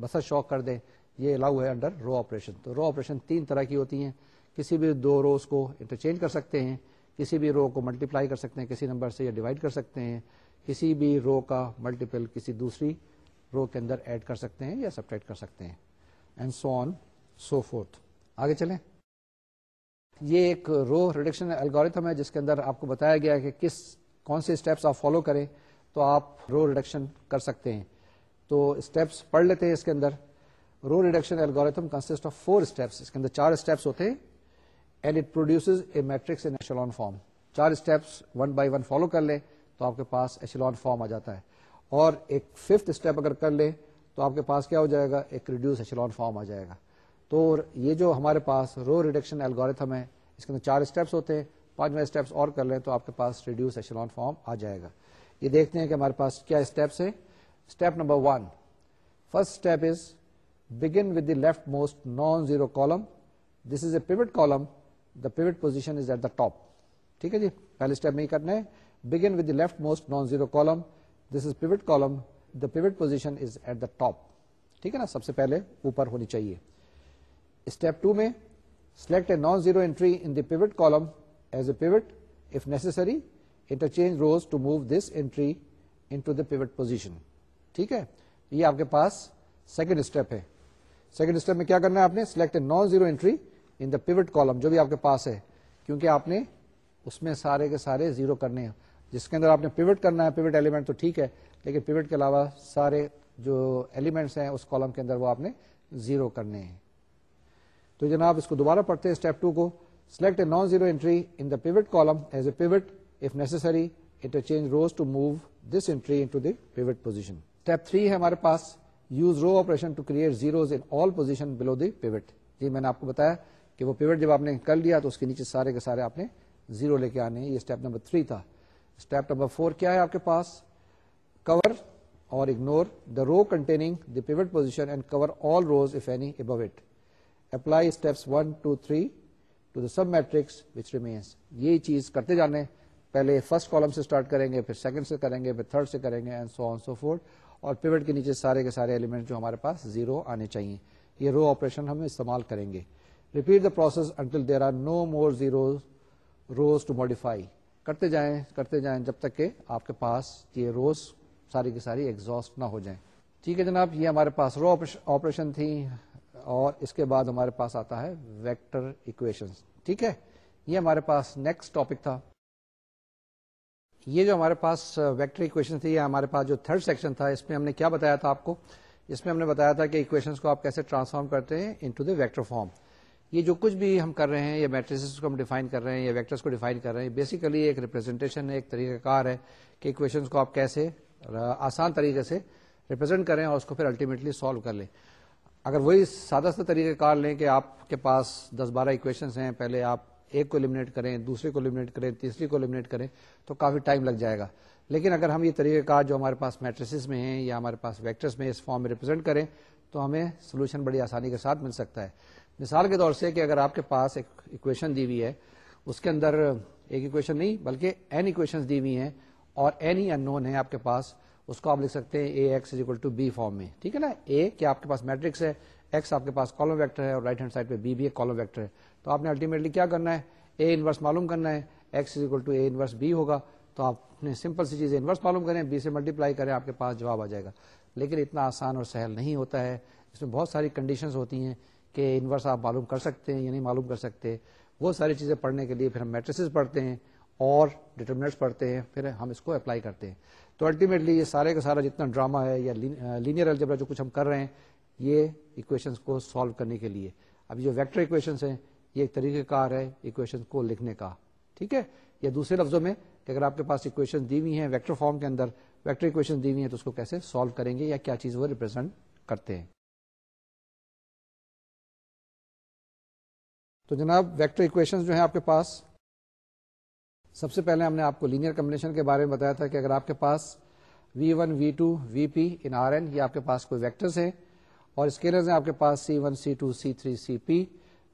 بس شوق کر دیں۔ یہ الاؤ ہے انڈر رو آپریشن تو رو آپریشن تین طرح کی ہوتی ہیں۔ کسی بھی دو روز کو انٹرچینج کر سکتے ہیں، کسی بھی رو کو ملٹیپلائی کر سکتے ہیں، کسی نمبر سے یا ڈیوائڈ کر سکتے ہیں۔ کسی بھی رو کا ملٹیپل کسی دوسری رو کے اندر ایڈ کر سکتے ہیں یا سپریٹ کر سکتے ہیں۔ And so on so fourth آگے چلیں۔ یہ ایک رو ریڈکشن الگوریتھم ہے، جس کے اندر آپ کو بتایا گیا ہے کہ کس کون سے اسٹیپس آپ فالو کریں تو آپ رو ریڈکشن کر سکتے ہیں۔ تو اسٹیپس پڑھ لیتے ہیں اس کے اندر۔ Row reduction algorithm consist of four steps اس کے اندر چار اسٹیپس ہوتے ہیں and it produce a matrix in echelon form چار steps one by one follow کر لیں تو آپ کے پاس ایشلون فارم آ جاتا ہے۔ اور ایک ففتھ اسٹیپ اگر کر لیں تو آپ کے پاس کیا ہو جائے گا؟ ایک ریڈیوس ایشلون فارم آ جائے گا۔ تو یہ جو ہمارے پاس رو ریڈکشن ایلگوریتم ہے، اس کے اندر چار اسٹیپس ہوتے ہیں۔ پانچ اسٹیپس اور کر لیں تو آپ کے پاس ریڈیوس ایشلون فارم آ جائے گا۔ یہ دیکھتے ہیں کہ ہمارے پاس کیا اسٹیپس ہے step number one first step is begin with the leftmost non-zero column. This is a pivot column. The pivot position is at the top. ٹھیک ہے جی؟ پہلے اسٹیپ میں ہی کرنا ہے. Begin with leftmost non zero column this is pivot column the pivot position is at the top ٹھیک ہے نا؟ سب سے پہلے اوپر ہونی چاہیے. اسٹیپ ٹو میں select a non zero entry in the pivot column as a pivot if necessary interchange rows to move this entry into the pivot position ٹھیک ہے؟ یہ آپ کے پاس سیکنڈ اسٹیپ ہے۔ سیکنڈ اسٹیپ میں کیا کرنا ہے آپ نے؟ Select non zero entry in the pivot column جو بھی آپ کے پاس ہے۔ کیونکہ آپ نے اس میں سارے کے سارے زیرو کرنے ہیں۔ جس کے اندر آپ نے پیوٹ کرنا ہے پیوٹ ایلیمنٹ تو ٹھیک ہے، لیکن پیوٹ کے علاوہ سارے جو ایلیمنٹس ہیں اس کالم کے اندر وہ آپ نے زیرو کرنے ہیں۔ تو جناب، اس کو دوبارہ پڑھتے ہیں اسٹیپ ٹو کو۔ Select a non zero entry in the pivot column as a pivot if necessary interchange rows to move this entry into the pivot position step three ہے ہمارے پاس. Use row operation to create zeros in all position below the pivot جی میں نے آپ کو بتایا کہ وہ pivot جب آپ نے کر لیا تو اس کے نیچے سارے کے سارے آپ نے زیرو لے کے آنے یہ اسٹیپ نمبر تھری تھا. اسٹیپ نمبر فور کیا ہے آپ کے پاس؟ Cover or ignore the row containing the pivot position and cover all rows if any above it apply steps one two three to the submatrix which remains یہ چیز کرتے جانے پہلے فرسٹ کالم سے اسٹارٹ کریں گے، پھر سیکنڈ سے کریں گے، پھر تھرڈ سے کریں گے and so on so four اور پیوٹ کے نیچے سارے کے سارے ایلیمنٹ جو ہمارے پاس زیرو آنے چاہیے۔ یہ رو آپریشن ہم استعمال کریں گے۔ Repeat the process until there are no more zero rows to modify کرتے جائیں کرتے جائیں جب تک کہ آپ کے پاس یہ روز ساری کی ساری ایگزاسٹ نہ ہو جائیں۔ ٹھیک ہے جناب، یہ ہمارے پاس رو آپریشن تھی اور اس کے بعد ہمارے پاس آتا ہے ویکٹر اکویشن ٹھیک ہے؟ یہ ہمارے پاس نیکسٹ ٹاپک تھا۔ یہ جو ہمارے پاس ویکٹر اکویشن تھی ہمارے پاس جو تھرڈ سیکشن تھا، اس میں ہم نے کیا بتایا تھا آپ کو؟ جس میں ہم نے بتایا تھا کہ اکویشنس کو آپ کیسے ٹرانسفارم کرتے ہیں into the vector form یہ جو کچھ بھی ہم کر رہے ہیں یا میٹریس کو ہم ڈیفائن کر رہے ہیں یا ویکٹرس کو ڈیفائن کر رہے ہیں بیسیکلی ایک ریپرزینٹیشن ہے، ایک طریقہ کار ہے کہ اکویشنس کو آپ کیسے آسان طریقے سے ریپرزینٹ کریں اور اس کو پھر الٹیمیٹلی سالو کر لیں۔ اگر وہی سادہ سا طریقہ کار لیں کہ آپ کے پاس دس بارہ اکویشنس ہیں، پہلے آپ ایک کو لمنیٹ کریں، دوسرے کو لمنیٹ کریں، تیسری کو لمنیٹ کریں، تو کافی ٹائم لگ جائے گا۔ لیکن اگر ہم یہ طریقہ کار جو ہمارے پاس میٹریسز میں ہیں یا ہمارے پاس ویکٹرس میں اس فارم میں ریپرزینٹ کریں، تو ہمیں سولوشن بڑی آسانی کے ساتھ مل سکتا ہے۔ مثال کے طور سے کہ اگر آپ کے پاس ایک اکویشن دی ہوئی ہے، اس کے اندر ایک اکویشن نہیں، بلکہ این اکویشن دی ہوئی ہیں اور این ہی ان نون ہے آپ کے پاس، اس کو آپ لکھ سکتے ہیں A X equal to B form میں۔ ٹھیک ہے نا؟ اے کہ آپ کے پاس میٹرکس ہے؟ ایکس آپ کے پاس کالم ویکٹر ہے اور رائٹ ہینڈ سائڈ پہ بی بھی ایک کالم ویکٹر ہے۔ تو آپ نے الٹیمیٹلی کیا کرنا ہے؟ اے انورس معلوم کرنا ہے۔ X is equal to A inverse B ہوگا۔ تو آپ نے سمپل سی چیز انورس معلوم کریں بی سے ملٹیپلائی کریں، آپ کے پاس جواب آ جائے گا۔ لیکن اتنا آسان اور سہل نہیں ہوتا ہے۔ اس میں بہت ساری کنڈیشنز ہوتی ہیں کہ انورس آپ معلوم کر سکتے ہیں یا نہیں معلوم کر سکتے۔ وہ ساری چیزیں پڑھنے کے لیے پھر ہم میٹریسز پڑھتے ہیں اور ڈیٹرمنٹس پڑھتے ہیں، پھر ہم اس کو اپلائی کرتے ہیں۔ تو الٹیمیٹلی یہ سارے کا سارا جتنا ڈرامہ ہے یا لینئر الجبرا جو کچھ ہم کر رہے ہیں یہ اکویشنس کو سالو کرنے کے لیے۔ اب جو ویکٹر اکویشنس ہیں، یہ ایک طریقہ کار ہے اکویشن کو لکھنے کا۔ ٹھیک ہے؟ یا دوسرے لفظوں میں کہ اگر آپ کے پاس اکویشن دی ہوئی ہیں ویکٹر فارم کے اندر ویکٹر اکویشن دی ہوئی ہیں تو اس کو کیسے سالو کریں گے یا کیا چیز وہ ریپرزینٹ کرتے ہیں؟ تو جناب ویکٹر اکویشن جو ہیں آپ کے پاس، سب سے پہلے ہم نے آپ کو لینئر کمبنیشن کے بارے میں بتایا تھا کہ اگر آپ کے پاس V one V two V P in R N یہ آپ کے پاس کوئی ویکٹرز ہیں اور اسکیلرز ہیں آپ کے پاس C one C two C three C P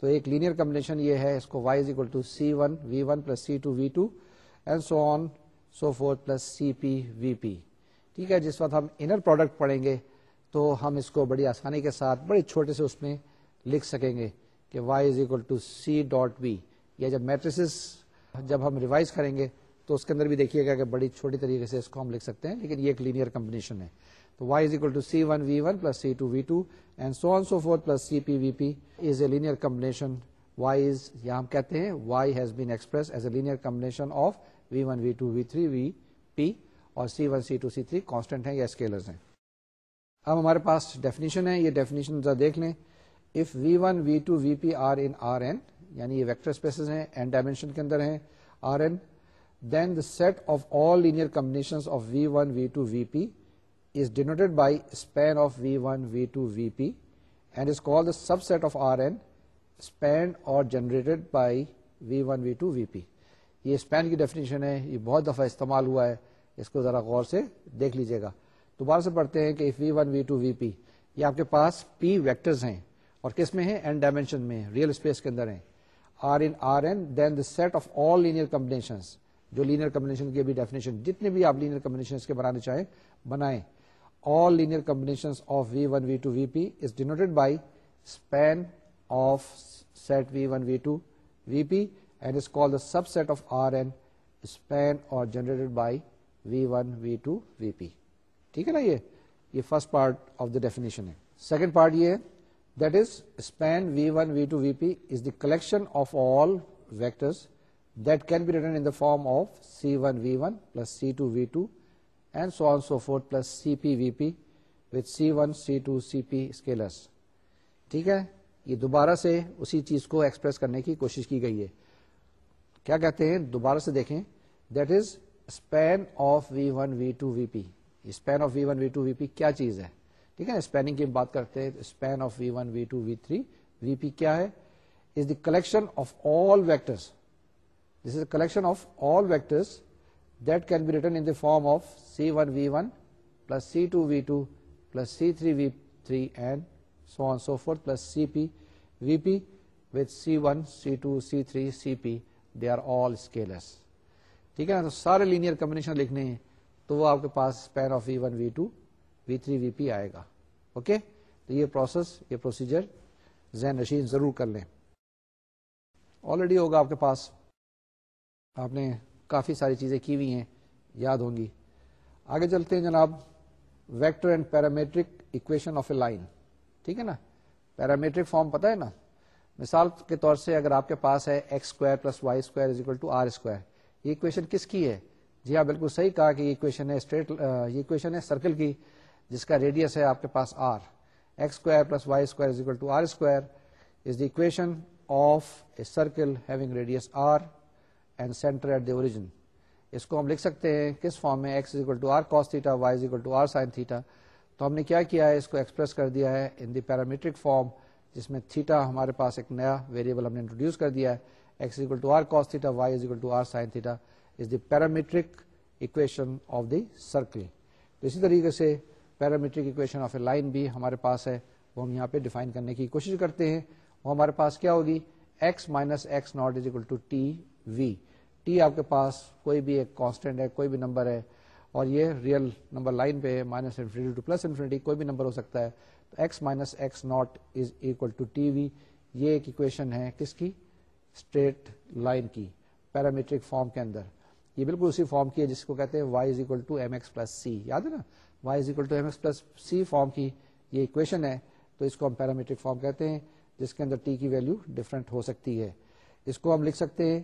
تو ایک لینئر کمبنیشن یہ ہے، اس کو Y is equal to C one V one plus C two V two and so on so four plus C P V P ٹھیک ہے، جس وقت ہم انر پروڈکٹ پڑھیں گے تو ہم اس کو بڑی آسانی کے ساتھ بڑے چھوٹے سے اس میں لکھ سکیں گے کہ Y is equal to C dot B یا جب میٹریس جب ہم ریوائز کریں گے تو اس کے اندر بھی دیکھیے گا کہ بڑی چھوٹی طریقے سے اس کو ہم لکھ سکتے ہیں، لیکن یہ ایک لینئر کمبنیشن ہے۔ تو Y is equal to C one V one plus C two V two and so on so four plus C P V P is a linear combination Y is یا ہم کہتے ہیں Y has been expressed as a linear combination of V one V two V three V P اور C one C two C three constant ہے یا scalars ہیں اب ہمارے پاس ڈیفینیشن ہے یہ ڈیفینیشن ذرا دیکھ لیں if V one V two V P are in R N یعنی یہ ویکٹر اسپیسیز ہیں این ڈائمینشن کے اندر ہیں R N then the set of all linear combination of V one V two V P is denoted by span of V one V two V P and is called the subset of R N span or generated by V one V two V P یہ span کی definition ہے، یہ بہت دفعہ استعمال ہوا ہے، اس کو ذرا غور سے دیکھ لیجیے گا۔ دوبارہ سے پڑھتے ہیں کہ وی ون وی ٹو وی پی یہ آپ کے پاس پی ویکٹرز ہیں اور کس میں ہے این ڈائمینشن میں ریئل اسپیس کے اندر ہیں۔ R in R N then the set of all linear جو لینئر کمبنیشن کی بھی ڈیفینیشن جتنے بھی آپ لینئر کمبنیشن کے بنانے چاہیں، بنائیں۔ All linear combination of V one V two V P is denoted by span of set V one V two V P and is called the subset of R ٹھیک ہے نا یہ؟ یہ first part of the definition ہے۔ Second part یہ ہے that is span V one V two V P is the collection of all vectors that can be written in the form of C one V one plus C two V two and so on so four plus C P V P with C one C two C P scalars ٹھیک ہے یہ دوبارہ سے اسی چیز کو express کرنے کی کوشش کی گئی ہے کیا کہتے ہیں دوبارہ سے دیکھیں that is span of V one V two V P span of V one V two V P کیا چیز ہے ٹھیک ہے اسپیننگ کی بات کرتے ہیں span of V one V two V three V P کیا ہے is the collection of all vectors this is collection of all vectors that can be written in the form of C one V one plus C two V two plus C three V three and so on so four plus C P V P with C one C two C three C P they are all scalars ٹھیک ہے نا؟ تو سارے linear combination لکھنے ہیں تو وہ آپ کے پاس span of V one V two V three V P آئے گا. اوکے تو یہ پروسیس یہ پروسیجر زین نشین ضرور کر لیں. آلریڈی ہوگا آپ کے پاس. آپ نے کافی ساری چیزیں کی ہوئی ہیں، یاد ہوں گی۔ آگے چلتے ہیں جناب vector and parametric equation of a line ٹھیک ہے نا؟ پیرامیٹرک فارم پتا ہے نا؟ مثال کے طور سے اگر آپ کے پاس ہے X square plus Y square is equal to R square یہ اکویشن کس کی ہے؟ جی ہاں بالکل صحیح کہا کہ یہ اکویشن ہے اسٹریٹ یہ اکویشن ہے سرکل کی، جس کا ریڈیس ہے آپ کے پاس R X square plus Y square is equal to R square is the equation of a circle having radius R and centre at the origin اس کو ہم لکھ سکتے ہیں کس فارم میں؟ X equal to R cos theta Y is equal to R sine theta تو ہم نے کیا کیا ہے؟ اس کو ایکسپریس کر دیا ہے ان دی پیرامیٹرک فارم جس میں تھیٹا ہمارے پاس ایک نیا ویریبل ہم نے انٹروڈیوس کر دیا ہے. X equal to R cos theta Y is equal to R sine theta is the parametric equation of the circle تو اسی طریقے سے parametric equation of a line بھی ہمارے پاس ہے. وہ ہم یہاں پہ ڈیفائن کرنے کی کوشش کرتے ہیں. وہ ہمارے پاس کیا ہوگی؟ X minus X naught is equal to T V T آپ کے پاس کوئی بھی ایک کانسٹینٹ ہے، کوئی بھی نمبر ہے، اور یہ ریئل نمبر لائن پہ minus infinity to plus infinity کوئی بھی نمبر ہو سکتا ہے۔ تو X minus X naught is equal to T V یہ ایک اکویشن ہے کس کی؟ اسٹریٹ لائن کی پیرامیٹرک فارم کے اندر۔ یہ بالکل اسی فارم کی ہے جس کو کہتے ہیں Y is equal to M X plus C یاد ہے نا؟ Y is equal to M X plus C form کی یہ اکویشن ہے۔ تو اس کو ہم پیرامیٹرک فارم کہتے ہیں، جس کے اندر ٹی کی ویلو ڈفرینٹ ہو سکتی ہے۔ اس کو ہم لکھ سکتے ہیں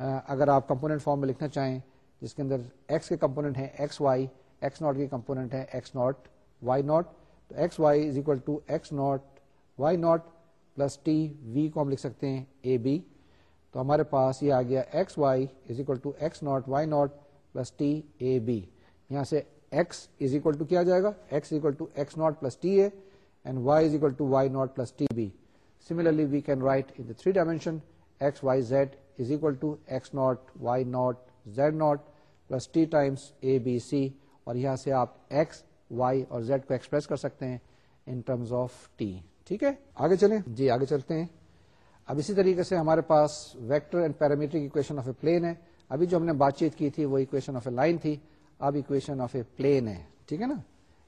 اگر آپ کمپونیٹ فارم میں لکھنا چاہیں، جس کے اندر ایکس کے کمپونیٹ ہیں ایکس وائی ایکس ناٹ کے کمپونیٹ ہے ایکس ناٹ وائی ناٹ تو X Y is equal to X naught Y naught plus T V کو ہم لکھ سکتے ہیں اے بی تو ہمارے پاس یہ آ گیا X Y is equal to X naught Y naught plus T A B یہاں سے ایکس از اکول ٹو کیا جائے گا؟ X equal to X naught plus T A and Y is equal to Y naught plus T B similarly we can write in three dimension X Y Z is equal to X naught Y naught Z naught plus T times A B C اور یہاں سے آپ x Y اور Z کو express کر سکتے ہیں in terms of T ٹھیک ہے؟ آگے چلیں۔ جی آگے چلتے ہیں۔ اب اسی طریقے سے ہمارے پاس vector and parametric equation of a plane ہے۔ ابھی جو ہم نے بات چیت کی تھی وہ اکویشن آف اے لائن تھی۔ اب اکویشن آف اے پلین ہے۔ ٹھیک ہے نا؟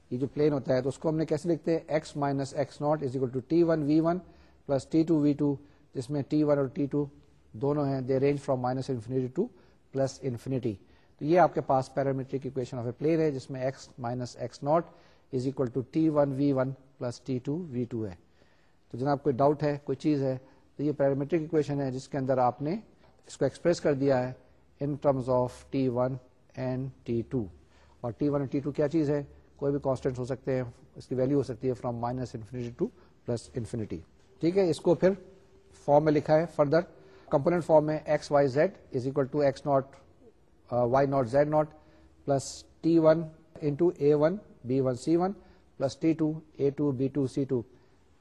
یہ جو پلین ہوتا ہے تو اس کو ہم نے کیسے لکھتے ہیں؟ X minus X naught is equal to T one V one plus T two V two جس میں ٹی ون اور ٹی ٹو دونوں ہیں they range from minus infinity to plus infinity تو یہ آپ کے پاس parametric equation of a plane ہے، جس میں X minus X naught is equal to T one V one plus T two V two ہے۔ تو جناب کوئی ڈاؤٹ ہے، کوئی چیز ہے؟ تو یہ پیرامیٹرک اکویشن ہے جس کے اندر آپ نے اس کو ایکسپریس کر دیا ہے in terms of T one and T two اور ٹی ون ٹی ٹو کیا چیز ہے؟ کوئی بھی کانسٹینٹ ہو سکتے ہیں، اس کی ویلو ہو سکتی ہے from minus infinity to plus infinity ٹھیک ہے، اس کو پھر فارم میں لکھا ہے فردر کمپونیٹ فارم میں x y z is equal to x naught y naught z naught plus t one into a one b one c one plus t two a two b two c two.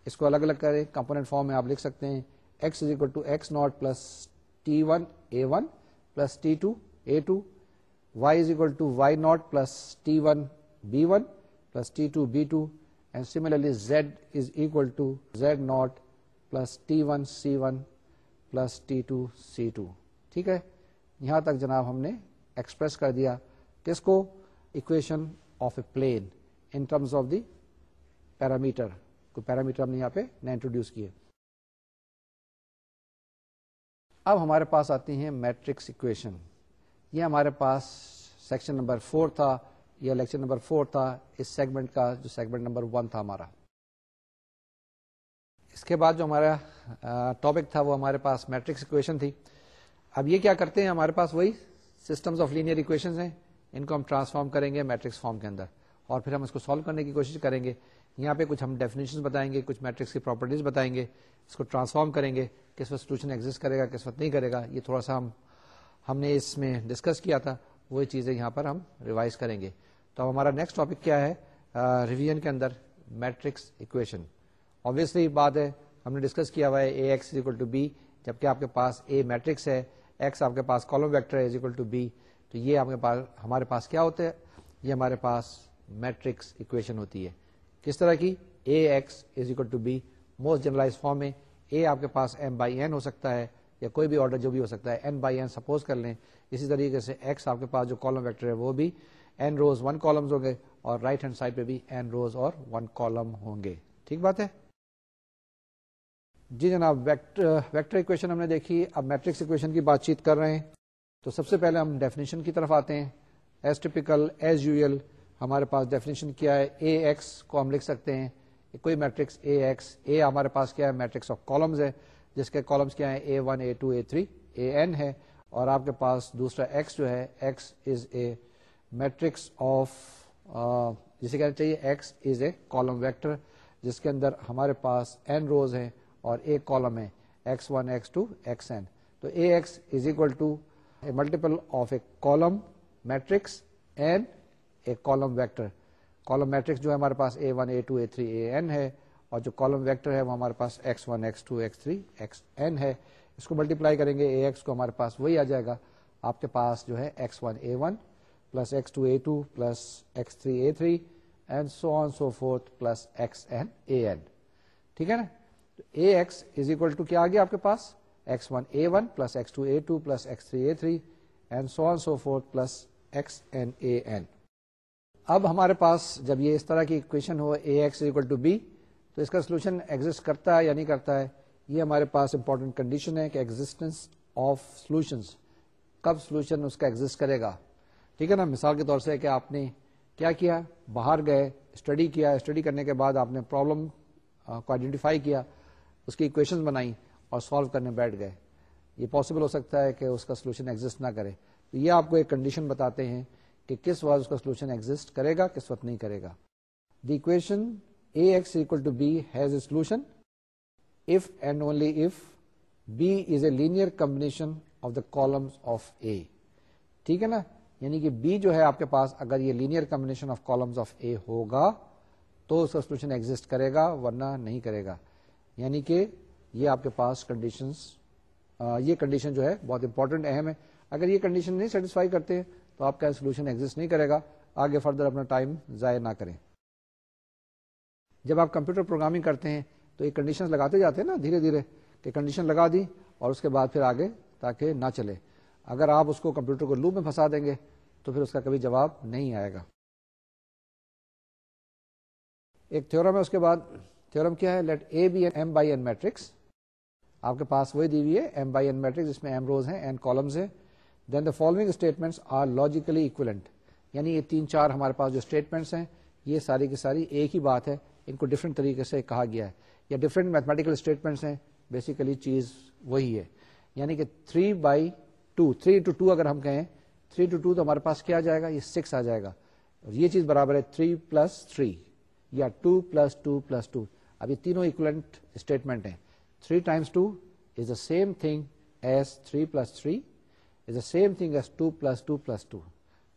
اس کو الگ الگ کریں component form میں آپ لکھ سکتے ہیں، x is equal to x naught plus t one a one plus t two a two. Y is equal to y naught plus t one b one plus t two b two. And similarly z is equal to z naught plus t one c one. Plus t two c two. ٹھیک ہے؟ یہاں تک جناب ہم نے express کر دیا کس کو equation of a plane in terms of the parameter کو پیرامیٹر ہم نے یہاں پہ نہ انٹروڈیوس کیے۔ اب ہمارے پاس آتی ہیں میٹرکس اکویشن یہ ہمارے پاس سیکشن نمبر فور تھا یا لیکچر نمبر فور تھا، اس سیگمنٹ کا جو سیگمنٹ نمبر ون تھا ہمارا۔ اس کے بعد جو ہمارا ٹاپک تھا وہ ہمارے پاس میٹرکس اکویشن تھی۔ اب یہ کیا کرتے ہیں؟ ہمارے پاس وہی سسٹمز آف لینئر اکویشن ہیں۔ ان کو ہم ٹرانسفارم کریں گے میٹرکس فارم کے اندر۔ اور پھر ہم اس کو سالو کرنے کی کوشش کریں گے۔ یہاں پہ کچھ ہم ڈیفینیشن بتائیں گے، کچھ میٹرکس کی پراپرٹیز بتائیں گے۔ اس کو ٹرانسفارم کریں گے۔ کس وقت سولوشن ایگزٹ کرے گا، کس وقت نہیں کرے گا؟ یہ تھوڑا سا ہم ہم نے اس میں ڈسکس کیا تھا۔ وہی چیزیں یہاں پر ہم ریوائز کریں گے۔ تو اب ہمارا نیکسٹ ٹاپک کیا ہے؟ ریویژن کے اندر میٹرکس اکویشن آبویسلی بات ہے، ہم نے ڈسکس کیا ہوا ہے A x equal to b جبکہ آپ کے پاس اے میٹرکس ہے ایکس آپ کے پاس کالم ویکٹر ہے اکول ٹو بی تو یہ آپ کے پاس، ہمارے پاس کیا ہوتا ہے؟ یہ ہمارے پاس میٹرکس اکویشن ہوتی ہے۔ کس طرح کی؟ A x is equal to b most generalize form میں اے آپ کے پاس ایم بائی این ہو سکتا ہے، یا کوئی بھی آرڈر جو بھی ہو سکتا ہے این بائی این سپوز کر لیں۔ اسی طریقے سے ایکس آپ کے پاس جو کالم ویکٹر ہے، وہ بھی این روز ون کالمز ہوں گے اور رائٹ ہینڈ سائڈ پہ بھی این روز اور ون کالم ہوں گے۔ ٹھیک بات ہے؟ جی جناب، ویکٹر اکویشن ہم نے دیکھی، اب میٹرکس اکویشن کی بات چیت کر رہے ہیں۔ تو سب سے پہلے ہم ڈیفینیشن کی طرف آتے ہیں۔ ایز ٹیپیکل ایز یو ہمارے پاس ڈیفینیشن کیا ہے؟ اے ایکس کو ہم لکھ سکتے ہیں۔ کوئی میٹرکس اے ایکس اے ہمارے پاس کیا ہے؟ میٹرکس آف کالمز ہے۔ جس کے کالمز کیا ہے a one a two a three a n ہے۔ اور آپ کے پاس دوسرا ایکس جو ہے x is a matrix of جسے کہنا چاہیے x is a column vector جس کے اندر ہمارے پاس این روز ہیں۔ اور ایک کالم ہے x one x two x n تو A x is equal to a multiple of a column matrix and a column vector column matrix جو ہے ہمارے پاس a one a two a three a n ہے اور جو column vector ہے وہ ہمارے پاس x one x two x three x n ہے. اس کو ملٹیپلائی کریں گے اے ایکس کو ہمارے پاس وہی آ جائے گا. آپ کے پاس جو ہے x one a one plus x two a two plus x three a three and so on so forth plus x n a n ٹھیک ہے نا؟ تو A x is equal to کیا آ گیا آپ کے پاس؟ X one a one plus x two a two plus x three a three and so so forth plus x n a n اب ہمارے پاس جب یہ اس طرح کی equation who A x is equal to b تو اس کا سولوشن ایگزٹ کرتا ہے یا نہیں کرتا ہے؟ یہ ہمارے پاس امپورٹنٹ کنڈیشن ہے کہ ایگزٹینس آف سولوشنس کب سولوشن اس کا ایگزٹ کرے گا؟ ٹھیک ہے نا؟ مثال کے طور سے کہ آپ نے کیا کیا؟ باہر گئے اسٹڈی کیا اسٹڈی کرنے کے بعد آپ نے پرابلم کو آئیڈینٹیفائی کیا۔ اس کی اکویشن بنائی اور سالو کرنے بیٹھ گئے۔ یہ پاسبل ہو سکتا ہے کہ اس کا سولوشن ایگزٹ نہ کرے۔ تو یہ آپ کو ایک کنڈیشن بتاتے ہیں کہ کس وقت اس کا سولوشن ایگزٹ کرے گا، کس وقت نہیں کرے گا۔ The equation A x equal to b has a solution if and only if b is a linear combination of the columns of A ٹھیک ہے نا؟ یعنی کہ بی جو ہے آپ کے پاس اگر یہ linear combination of columns of A ہوگا تو اس کا سولوشن ایگزٹ کرے گا، ورنہ نہیں کرے گا۔ یعنی کہ یہ آپ کے پاس کنڈیشن یہ کنڈیشن جو ہے بہت امپورٹنٹ اہم ہے۔ اگر یہ کنڈیشن نہیں سیٹسفائی کرتے ہیں تو آپ کا سولوشن ایگزٹ نہیں کرے گا۔ آگے فردر اپنا ٹائم ضائع نہ کریں۔ جب آپ کمپیوٹر پروگرامنگ کرتے ہیں تو یہ کنڈیشن لگاتے جاتے ہیں نا دھیرے دھیرے کہ کنڈیشن لگا دی اور اس کے بعد پھر آگے تاکہ نہ چلے۔ اگر آپ اس کو کمپیوٹر کو لوپ میں پھنسا دیں گے تو پھر اس کا کبھی جواب نہیں آئے گا۔ ایک تھورم ہے اس کے بعد۔ تھورم کیا ہے؟ Let A be m by n matrix آپ کے پاس وہی دی ہوئی ہے ایم بائی این میٹرکس جس میں ایم روز ہیں این کالمز ہیں. Then the following statements are logically equivalent یعنی یہ تین چار ہمارے پاس جو اسٹیٹمنٹس ہیں، یہ ساری کی ساری ایک ہی بات ہے. ان کو ڈفرینٹ طریقے سے کہا گیا ہے. یا ڈفرینٹ میتھمیٹیکل اسٹیٹمنٹس ہیں بیسیکلی چیز وہی ہے. یعنی کہ three by two three two two اگر ہم کہیں تھری ٹو ٹو تو ہمارے پاس کیا جائے گا؟ یہ سکس آ جائے گا. اور یہ چیز برابر ہے تھری پلس تھری یا two plus two plus two اب یہ تینوں اکولنٹ اسٹیٹمنٹ ہیں۔ Three times two is the same thing as three plus three is the same thing as two plus two plus two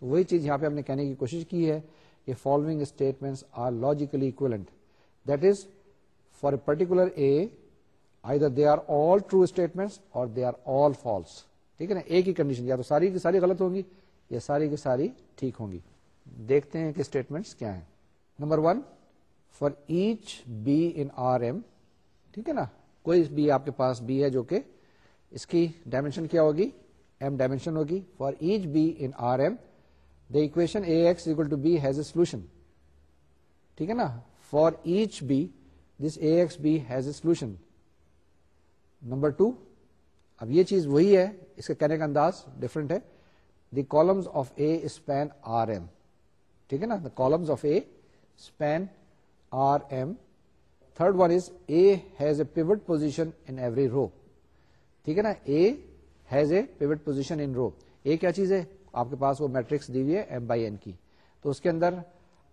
تو وہی چیز یہاں پہ ہم نے کہنے کی کوشش کی ہے کہ following statement are logically equivalent that is for a particular A either they are all true statement اور دے آر آل فالس ٹھیک ہے نا؟ ایک ہی کنڈیشن یا تو ساری کی ساری غلط ہوں گی یا ساری کی ساری ٹھیک ہوں گی۔ دیکھتے ہیں کہ اسٹیٹمنٹس کیا ہیں۔ Number one for each b in R m ٹھیک ہے نا؟ کوئی بی آپ کے پاس بی ہے جو کہ اس کی ڈائمینشن کیا ہوگی؟ ایم ڈائمینشن ہوگی. For each b in R m the equation A x equal to b has a solution ٹھیک ہے نا؟ For each b this A x b has a solution number two اب یہ چیز وہی ہے، اس کے کہنے کا انداز ڈفرنٹ ہے. The columns of A span R m ٹھیک ہے نا؟ The columns of A span R m third one is A has a pivot position in every row ٹھیک ہے نا؟ A has a pivot position in row A کیا چیز ہے؟ آپ کے پاس وہ میٹرکس دی ہوئی ہے ایم بائی این کی. تو اس کے اندر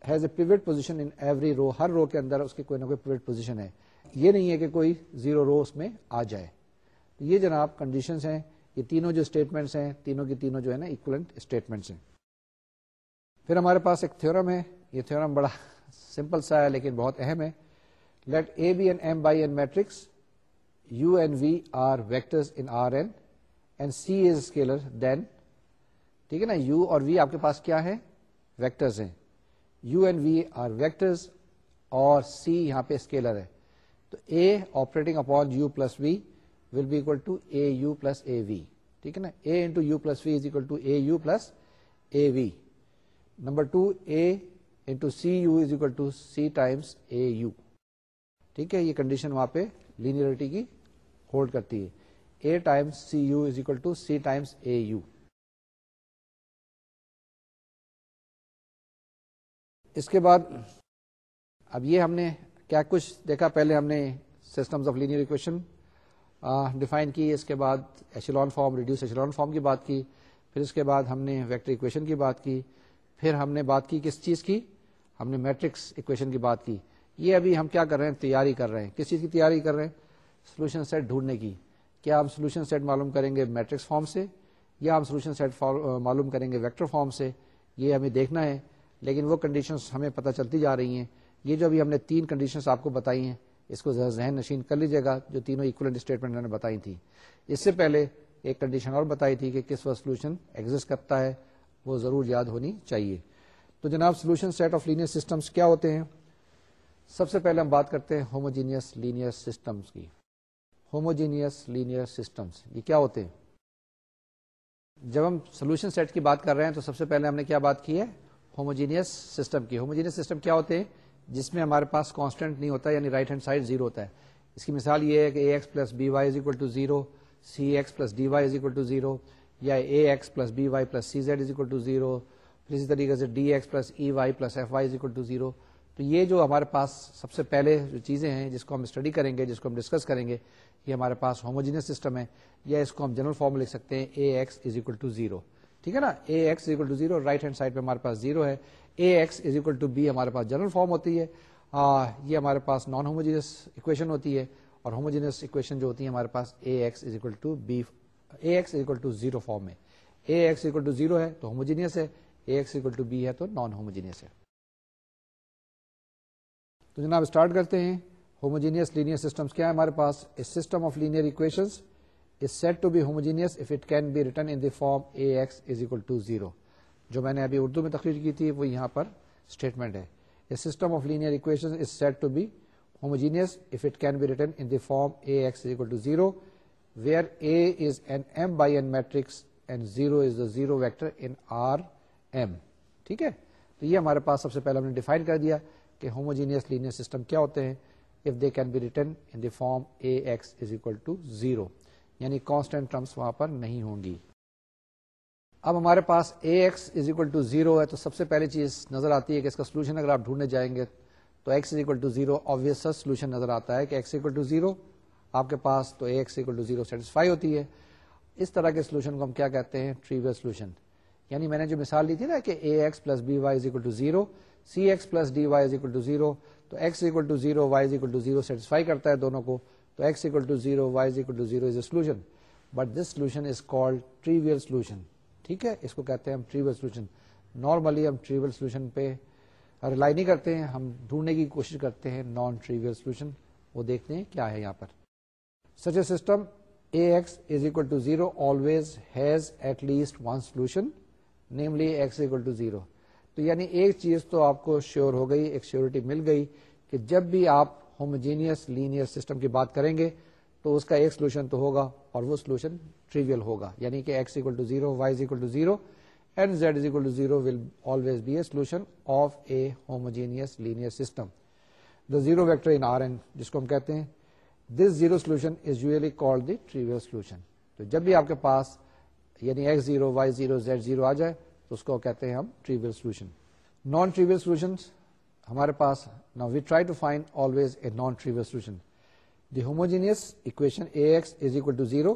has a pivot position in every row Hare row کے اندر اس کی کوئی نہ کوئی پیوٹ پوزیشن ہے. یہ نہیں ہے کہ کوئی زیرو رو اس میں آ جائے. یہ جناب کنڈیشنز ہیں. یہ تینوں جو اسٹیٹمنٹس ہیں، تینوں کی تینوں جو ہے نا اکولنٹ اسٹیٹمنٹس ہیں. پھر ہمارے پاس ایک تھورم ہے. یہ تھورم بڑا سمپل سا ہے لیکن بہت اہم ہے۔ Let A be an m by n matrix u and v are vectors in R n and c is scalar then ٹھیک ہے نا؟ یو اور وی آپ کے پاس کیا ہے؟ ویکٹرز ہیں۔ U and v are vectors اور سی یہاں پہ اسکیلر ہے۔ تو A operating upon u plus v will be equal to A u plus A v ٹھیک ہے نا؟ A into u plus v is equal to A u plus A v number two A into c u is equal to c times A u ٹھیک ہے یہ condition وہاں پہ linearity کی hold کرتی ہے A times c u is equal to c times A u اس کے بعد اب یہ ہم نے کیا کچھ دیکھا پہلے ہم نے systems of linear equation define کی، اس کے بعد echelon form reduced echelon form کی بات کی، پھر اس کے بعد ہم نے ویکٹر اکویشن کی بات کی، پھر ہم نے بات کی کس چیز کی؟ ہم نے میٹرکس اکویشن کی بات کی۔ یہ ابھی ہم کیا کر رہے ہیں؟ تیاری کر رہے ہیں۔ کس چیز کی تیاری کر رہے ہیں؟ سولوشن سیٹ ڈھونڈنے کی۔ کیا ہم سولوشن سیٹ معلوم کریں گے میٹرکس فارم سے؟ یا ہم سولوشن سیٹ معلوم کریں گے ویکٹر فارم سے؟ یہ ہمیں دیکھنا ہے۔ لیکن وہ کنڈیشنز ہمیں پتہ چلتی جا رہی ہیں۔ یہ جو ابھی ہم نے تین کنڈیشنز آپ کو بتائی ہیں، اس کو ذہن نشین کر لیجیے گا، جو تینوں اکولنٹ اسٹیٹمنٹ میں نے بتائی تھی۔ اس سے پہلے ایک کنڈیشن اور بتائی تھی کہ کس وقت سولوشن ایگزٹ کرتا ہے، وہ ضرور یاد ہونی چاہیے۔ تو جناب solution set of linear systems کیا ہوتے ہیں؟ سب سے پہلے ہم بات کرتے ہیں ہوموجینئس لینئر سسٹمس کی۔ ہوموجینئس لینئر سسٹمس یہ کیا ہوتے ہیں؟ جب ہم سولوشن سیٹ کی بات کر رہے ہیں تو سب سے پہلے ہم نے کیا بات کی ہے؟ ہوموجینئس سسٹم کی۔ ہوموجینئس سسٹم کیا ہوتے ہیں؟ جس میں ہمارے پاس کانسٹنٹ نہیں ہوتا یعنی رائٹ ہینڈ سائڈ زیرو ہوتا ہے۔ اس کی مثال یہ ہے کہ a x plus b y is equal to zero c x plus d y is equal to zero یا a x plus b y plus c z is equal to zero اسی طریقے سے d x plus e y plus f y is equal to zero تو یہ جو ہمارے پاس سب سے پہلے جو چیزیں ہیں جس کو ہم اسٹڈی کریں گے جس کو ہم ڈسکس کریں گے یہ ہمارے پاس ہوموجینس سسٹم ہے یا اس کو ہم جنرل فارم لکھ سکتے ہیں A x is equal to zero ٹھیک ہے نا؟ A x equal to zero right hand side پہ ہمارے پاس زیرو ہے. A x is equal to b ہمارے پاس جنرل فارم ہوتی ہے. آ, یہ ہمارے پاس نان ہوموجینس اکویشن ہوتی ہے اور ہوموجینس اکویشن جو ہوتی ہے ہمارے پاس A x is equal to b A x equal to zero form میں A x equal to zero ہے تو ہوموجینس ہے. A x equal to b ہے تو نان ہوموجینس ہے۔ تو جناب اسٹارٹ کرتے ہیں۔ ہوموجینئس لینئر سسٹمس کیا ہے ہمارے پاس؟ A system of linear equations is said to be homogeneous if it can be written in the form A x is equal to zero جو میں نے ابھی اردو میں تقریر کی تھی، وہ یہاں پر اسٹیٹمنٹ ہے۔ A system of linear equation is said to be homogeneous if it can be written in the form A x is equal to zero where A is an m by n matrix and zero is the zero vector in R m ٹھیک ہے؟ تو یہ ہمارے پاس سب سے پہلے ہم نے define کر دیا کہ ہوموجینئس لینئر سسٹم کیا ہوتے ہیں؟ If they can be written in the form A x is equal to zero یعنی کانسٹینٹ ٹرمس وہاں پر نہیں ہوں گی. اب ہمارے پاس A x is equal to zero ہے تو سب سے پہلی چیز نظر آتی ہے کہ اس کا سولوشن اگر آپ ڈھونڈنے جائیں گے تو x is equal to zero obvious solution نظر آتا ہے کہ ایکس اکول ٹو زیرو آپ کے پاس تو A x equal to zero satisfy ہوتی ہے. اس طرح کے سولوشن کو ہم کیا کہتے ہیں؟ ٹریول سولوشن یعنی میں نے جو مثال لی تھی نا کہ a x plus b y is equal to zero, c x plus d y is equal to zero, تو x equal to zero, y is equal to zero satisfy کرتا ہے دونوں کو، تو x equal to zero, y is equal to zero is a solution. But this solution is called trivial solution ٹھیک ہے؟ اس کو کہتے ہیں ہم ٹریول سولوشن نارملی ہم ٹریول سولوشن پہ ریلائی نہیں کرتے ہیں، ہم ڈھونڈنے کی کوشش کرتے ہیں نان ٹریول سولوشن وہ دیکھتے ہیں کیا ہے یہاں پر۔ Such a system A x is equal to zero always has at least one solution namely x equal to zero تو یعنی ایک چیز تو آپ کو شیور ہو گئی، ایک شیورٹی مل گئی کہ جب بھی آپ ہوموجینئس لینئر سسٹم کی بات کریں گے تو اس کا ایک سولوشن تو ہوگا اور وہ سولوشن ٹریویل ہوگا۔ یعنی کہ X equal to zero Y equal to zero and Z is equal to zero will always be a solution of a homogeneous linear system the zero vector in R N جس کو ہم کہتے ہیں this zero solution is usually called the trivial solution تو جب بھی آپ کے پاس یعنی X zero Y zero Z zero آ جائے تو اس کو کہتے ہیں ہم trivial solution non trivial solution ہمارے پاس نا we try to find always a non trivial solution the homogeneous equation A X is equal to zero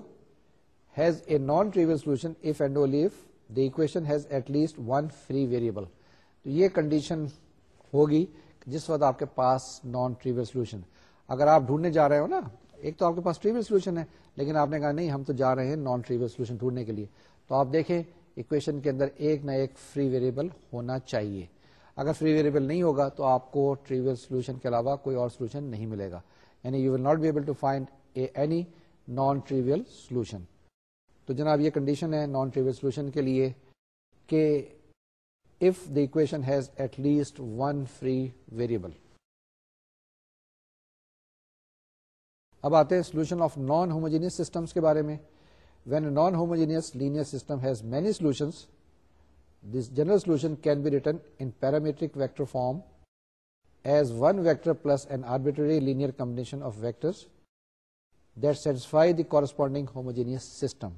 has a non trivial solution if and if the equation has at least one free variable تو یہ condition ہوگی جس وقت آپ کے پاس naan trivial solution اگر آپ ڈھونڈنے جا رہے ہو نا ایک تو آپ کے پاس ٹریویل سولوشن ہے، لیکن آپ نے کہا نہیں، ہم تو جا رہے ہیں نان ٹریویل سولوشن ڈھونڈنے کے لیے۔ تو آپ دیکھیں اکویشن کے اندر ایک نہ ایک فری ویریبل ہونا چاہیے۔ اگر فری ویریبل نہیں ہوگا تو آپ کو ٹریویل سولوشن کے علاوہ کوئی اور سولوشن نہیں ملے گا۔ یعنی you will not be able to find a any non trivial solution تو جناب یہ کنڈیشن ہے نان ٹریویل سولوشن کے لیے کہ if the equation has at least one free variable اب آتے ہیں solution of non homogeneous systems کے بارے میں۔ When non homogeneous linear system has many solutions this general solution can be written in parametric vector form as one vector plus an arbitrary linear combination of vectors that satisfy the corresponding homogeneous system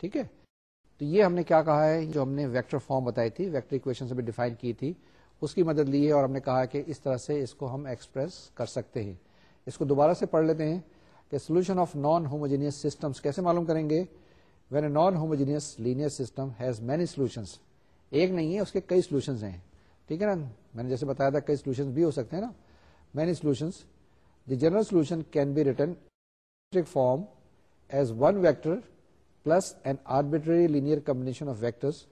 ٹھیک ہے؟ تو یہ ہم نے کیا کہا ہے؟ جو ہم نے ویکٹر فارم بتائی تھی ویکٹر اکویشن سے بھی ڈیفائن کی تھی، اس کی مدد لی ہے اور ہم نے کہا کہ اس طرح سے اس کو ہم ایکسپریس کر سکتے ہیں۔ اس کو دوبارہ سے پڑھ لیتے ہیں۔ کہ solution of non homogeneous systems کیسے معلوم کریں گے؟ When a non homogeneous linear system has many solutions ایک نہیں ہے، اس کے کئی سولوشنز ہیں۔ ٹھیک ہے نا؟ میں نے جیسے بتایا تھا، کئی سولوشن بھی ہو سکتے ہیں نا۔ Many solution the general solution can be written form as one vector plus an arbitrary linear combination of vectors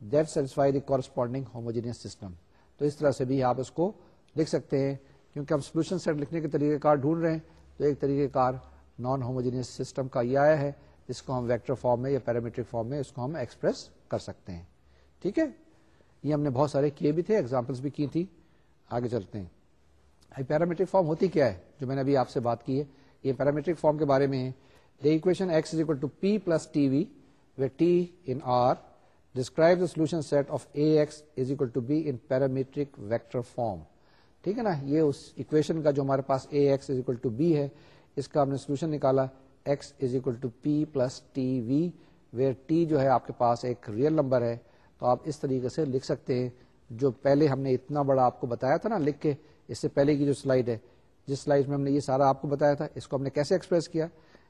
that satisfy the corresponding homogeneous system تو اس طرح سے بھی آپ اس کو لکھ سکتے ہیں، کیونکہ ہم سولوشن سیٹ لکھنے کے طریقہ کار ڈھونڈ رہے ہیں۔ تو ایک طریقہ کار نان ہوموجینس سسٹم کا یہ آیا ہے، جس کو ہم ویکٹر فارم میں یا پیرامیٹرک فارم میں اس کو ہم ایکسپریس کر سکتے ہیں۔ ٹھیک ہے؟ یہ ہم نے بہت سارے کیے بھی تھے ایگزامپلس بھی کی تھی۔ آگے چلتے ہیں۔ پیرامیٹرک فارم ہوتی کیا ہے؟ جو میں نے ابھی آپ سے بات کی ہے، یہ پیرامیٹرک فارم کے بارے میں ہے۔ The equation X is equal to P plus T V where T in R describe the solution set of A X is equal to B in parametric vector form ٹھیک ہے نا؟ یہ اس equation کا جو ہمارے پاس A X is equal to B ہے، اس کا ہم نے سولوشن نکالا X is equal to P plus T V where T جو ہے آپ کے پاس ایک ریئل نمبر ہے۔ تو آپ اس طریقے سے لکھ سکتے ہیں۔ جو پہلے ہم نے اتنا بڑا آپ کو بتایا تھا نا لکھ کے، اس سے پہلے کی جو سلائڈ ہے، جس سلائڈ میں ہم نے یہ سارا آپ کو بتایا تھا، اس کو ہم نے کیسے ایکسپریس کیا؟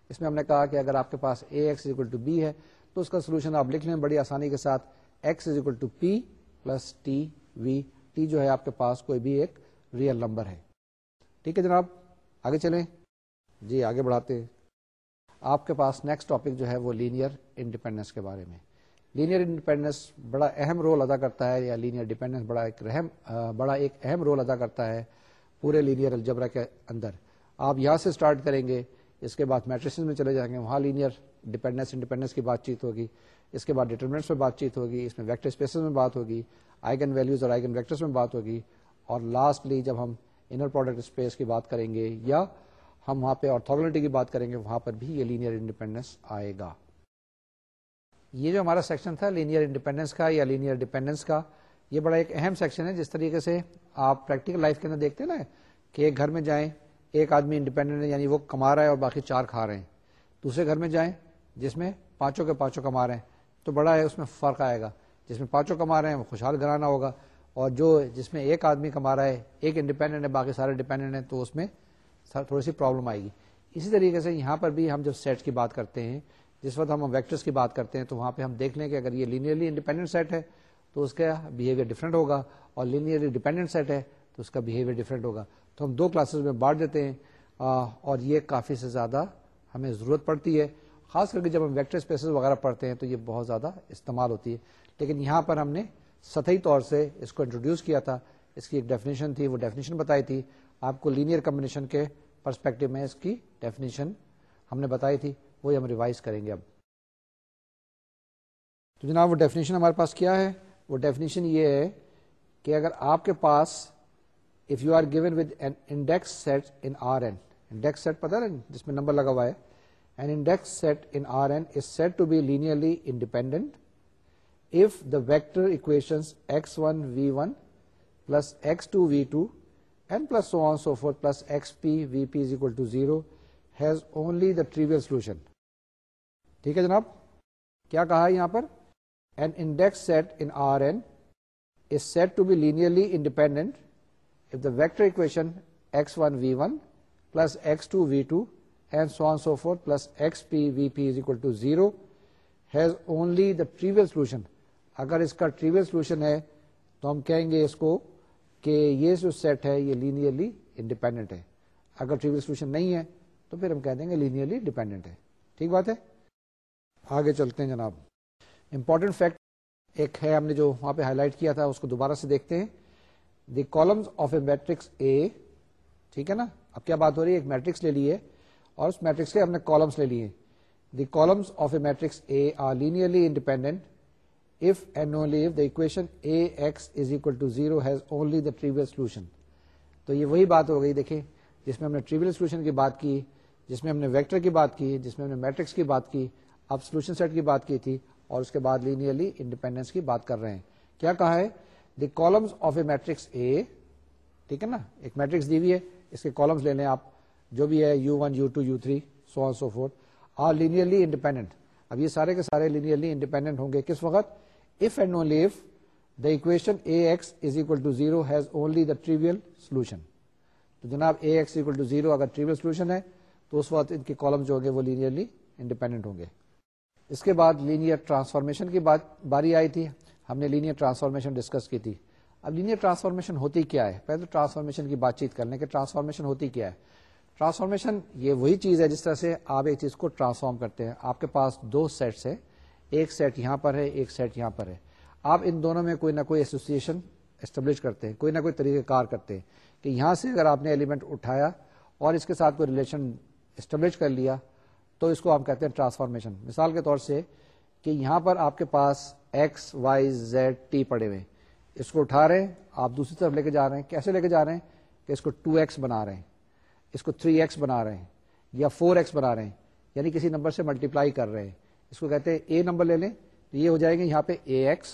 اس میں ہم نے کہا کہ اگر آپ کے پاس A X equal to B ہے، تو اس کا سولوشن آپ لکھ لیں بڑی آسانی کے ساتھ۔ X is equal to P plus T V T جو ہے آپ کے پاس کوئی بھی ایک ریئل نمبر ہے۔ ٹھیک ہے جناب، آگے چلیں۔ جی آگے بڑھاتے۔ ہیں آپ کے پاس نیکسٹ ٹاپک جو ہے وہ لینئر انڈیپینڈنس کے بارے میں۔ لینئر انڈیپینڈنس بڑا اہم رول ادا کرتا ہے، یا لینئر ڈیپینڈنس بڑا ایک رحم، بڑا ایک اہم رول ادا کرتا ہے پورے لینئر الجبرا کے اندر۔ آپ یہاں سے اسٹارٹ کریں گے، اس کے بعد میٹریس میں چلے جائیں گے، وہاں لینئر ڈیپینڈنس انڈیپینڈنس کی بات چیت ہوگی۔ اس کے بعد ڈیٹرمنٹس میں بات چیت ہوگی، اس میں ویکٹر اسپیسز میں بات ہوگی آئگن ویلوز اور آئگن ویکٹرس میں بات ہوگی۔ اور لاسٹلی جب ہم انر پروڈکٹ اسپیس کی بات کریں گے یا ہم وہاں پہ آرتھوگلٹی کی بات کریں گے، وہاں پر بھی یہ لینئر انڈیپینڈنس آئے گا۔ یہ جو ہمارا سیکشن تھا لینئر انڈیپینڈنس کا یا لینئر ڈیپینڈنس کا، یہ بڑا ایک اہم سیکشن ہے۔ جس طریقے سے آپ پریکٹیکل لائف کے اندر دیکھتے نا کہ ایک گھر میں جائیں، ایک آدمی انڈیپینڈنٹ ہے یعنی وہ کما رہا ہے اور باقی چار کھا رہے ہیں۔ دوسرے گھر میں جائیں، جس میں پانچوں کے پانچوں کما رہے ہیں، تو بڑا ہے، اس میں فرق آئے گا۔ جس میں پانچوں کما رہے ہیں، وہ خوشحال گھرانا ہوگا۔ اور جو جس میں ایک آدمی کما رہا ہے، ایک انڈیپینڈنٹ ہے، باقی سارے ڈیپینڈنٹ ہیں، تو اس میں تھوڑی سی پرابلم آئے گی۔ اسی طریقے سے یہاں پر بھی ہم جب سیٹ کی بات کرتے ہیں، جس وقت ہم ویکٹرس کی بات کرتے ہیں، تو وہاں پہ ہم دیکھ لیں کہ اگر یہ لینئرلی انڈیپینڈنٹ سیٹ ہے، تو اس کا بہیویئر ڈفرینٹ ہوگا، اور لینئرلی ڈیپینڈنٹ سیٹ ہے، تو اس کا بہیویئر ڈفرینٹ ہوگا۔ تو ہم دو کلاسز میں بانٹ دیتے ہیں اور یہ کافی سے زیادہ ہمیں ضرورت پڑتی ہے۔ خاص کر کے جب ہم ویکٹر اسپیسز وغیرہ پڑھتے ہیں، تو یہ بہت زیادہ استعمال ہوتی ہے۔ لیکن یہاں پر ہم نے سطحی طور سے اس کو انٹروڈیوس کیا تھا، اس کی ایک ڈیفینیشن تھی، وہ ڈیفینیشن بتائی تھی۔ آپ کو لینئر کمبنیشن کے پرسپیکٹو میں اس کی ڈیفینیشن ہم نے بتائی تھی وہ ہم ریوائز کریں گے اب۔ تو جناب، وہ ڈیفینیشن ہمارے پاس کیا ہے؟ وہ ڈیفینیشن یہ ہے کہ اگر آپ کے پاس if you are given with an index set in R N index set پتا نا، جس میں نمبر لگا ہوا ہے۔ An index set in R N is said to be linearly independent vector equation X if the vector equations x1 v1 plus x2 v2 and plus so on so forth plus xp vp is equal to 0 has only the trivial solution. ٹھیک ہے جناب؟ کیا کہا ہے یہاں پر؟ An index set in R N is said to be linearly independent if the vector equation X one V one plus X two V two and so on so forth plus X P V P is equal to zero has only the trivial solution اگر اس کا travel solution ہے تو ہم کہیں گے اس کو کہ یہ جو سیٹ ہے یہ لینئرلی انڈیپینڈنٹ ہے۔ اگر ٹریویل سولوشن نہیں ہے تو پھر ہم کہہ دیں گے لینئرلی ڈیپینڈنٹ ہے۔ ٹھیک بات ہے؟ آگے چلتے ہیں جناب۔ امپورٹنٹ فیکٹ ایک ہے، ہم نے جو وہاں پہ ہائی لائٹ کیا تھا، اس کو دوبارہ سے دیکھتے ہیں۔ The columns of a matrix A ٹھیک ہے نا؟ اب کیا بات ہو رہی ہے؟ ایک میٹرکس لے لیے اور اس میٹرکس کے ہم نے کالمس لے لیے۔ The columns of a matrix A are linearly independent if and only if the equation ax is equal to 0 has only the trivial solution. تو یہ وہی بات ہو گئی، دیکھیں، جس میں ہم نے ٹریول سولوشن کی بات کی، جس میں ہم نے ویکٹر کی بات کی، جس میں ہم نے میٹرکس کی بات کی، اب سولوشن سیٹ کی بات کی تھی اور اس کے بعد لینئرلی انڈیپینڈنس کی بات کر رہے ہیں۔ کیا کہا ہے؟ The columns of a matrix A ٹھیک ہے نا؟ ایک میٹرکس دی ہوئی ہے، اس کے کالمس لے لیں آپ، جو بھی ہے U one U two U three so so forth are linearly independent اب یہ سارے کے سارے لینئرلی انڈیپینڈنٹ ہوں گے۔ کس وقت؟ If and only if the equation ax is equal to 0 has only the trivial solution. تو جناب A X equal to zero اگر ٹریول سولوشن ہے، تو اس وقت ان کے کالم جو ہوں گے وہ لینئرلی انڈیپینڈنٹ ہوں گے۔ اس کے بعد لینئر ٹرانسفارمیشن کی بات باری آئی تھی۔ ہم نے لینئر ٹرانسفارمیشن ڈسکس کی تھی۔ اب لینئر ٹرانسفارمیشن ہوتی کیا ہے؟ پہلے ٹرانسفارمیشن کی بات چیت کرنے کے ٹرانسفارمیشن ہوتی کیا ہے۔ ٹرانسفارمیشن یہ وہی چیز ہے جس طرح سے آپ ایک چیز کو ٹرانسفارم کرتے ہیں۔ آپ کے پاس دو سیٹس ہے ایک سیٹ یہاں پر ہے، ایک سیٹ یہاں پر ہے۔ آپ ان دونوں میں کوئی نہ کوئی ایسوسیشن اسٹیبلش کرتے ہیں، کوئی نہ کوئی طریقہ کار کرتے ہیں کہ یہاں سے اگر آپ نے ایلیمنٹ اٹھایا اور اس کے ساتھ کوئی ریلیشن اسٹیبلش کر لیا، تو اس کو ہم کہتے ہیں ٹرانسفارمیشن۔ مثال کے طور سے کہ یہاں پر آپ کے پاس ایکس وائی زیڈ ٹی پڑے ہوئے اس کو اٹھا رہے ہیں، آپ دوسری طرف لے کے جا رہے ہیں۔ کیسے لے کے جا رہے ہیں؟ کہ اس کو ٹو ایکس بنا رہے ہیں۔ اس کو تھری ایکس بنا رہے ہیں یا فور ایکس بنا رہے ہیں یعنی کسی نمبر سے ملٹیپلائی کر رہے ہیں۔ اس کو کہتے ہیں اے نمبر لے لیں، تو یہ ہو جائے گا یہاں پہ A X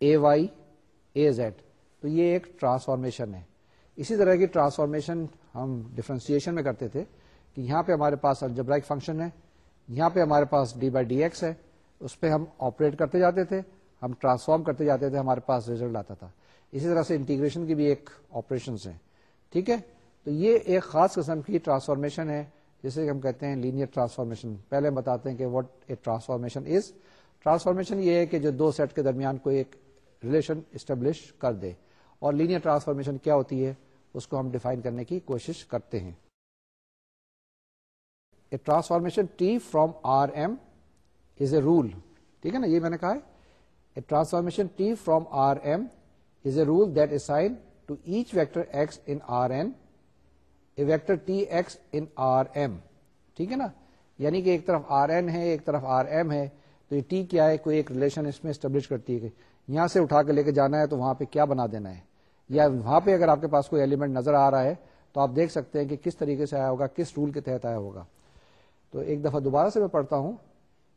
A Y A Z تو یہ ایک ٹرانسفارمیشن ہے۔ اسی طرح کی ٹرانسفارمیشن ہم ڈفرینسیشن میں کرتے تھے کہ یہاں پہ ہمارے پاس الجبرائک فنکشن ہے، یہاں پہ ہمارے پاس ڈی بائی ڈی ایکس ہے۔ اس پہ ہم آپریٹ کرتے جاتے تھے، ہم ٹرانسفارم کرتے جاتے تھے، ہمارے پاس ریزلٹ آتا تھا۔ اسی طرح سے انٹیگریشن کی بھی ایک آپریشن ہیں۔ ٹھیک ہے؟ تو یہ ایک خاص قسم کی ٹرانسفارمیشن ہے، جسے ہم کہتے ہیں لینئر ٹرانسفارمیشن پہلے ہم بتاتے ہیں کہ what a transformation is transformation یہ ہے کہ جو دو سیٹ کے درمیان کوئی ایک ریلیشن اسٹیبلش کر دے۔ اور لینئر ٹرانسفارمیشن کیا ہوتی ہے؟ اس کو ہم ڈیفائن کرنے کی کوشش کرتے ہیں۔ Transformation T from R M is a rule ٹھیک ہے نا؟ یہ میں نے کہا ہے۔ Transformation T from R M is a rule that assign to each vector X in R N vector T X in R M ٹھیک ہے نا؟ یعنی کہ ایک طرف آر این ہے، ایک طرف آر ایم ہے، تو یہ ٹی کیا ہے؟ کوئی ایک ریلیشن اس میں اسٹیبلش کرتی ہے یہاں سے اٹھا کے لے کے جانا ہے تو وہاں پہ کیا بنا دینا ہے؟ یا وہاں پہ اگر آپ کے پاس کوئی ایلیمنٹ نظر آ رہا ہے تو آپ دیکھ سکتے ہیں کہ کس طریقے سے آیا ہوگا، کس رول کے تحت آیا ہوگا۔ تو ایک دفعہ دوبارہ سے میں پڑھتا ہوں۔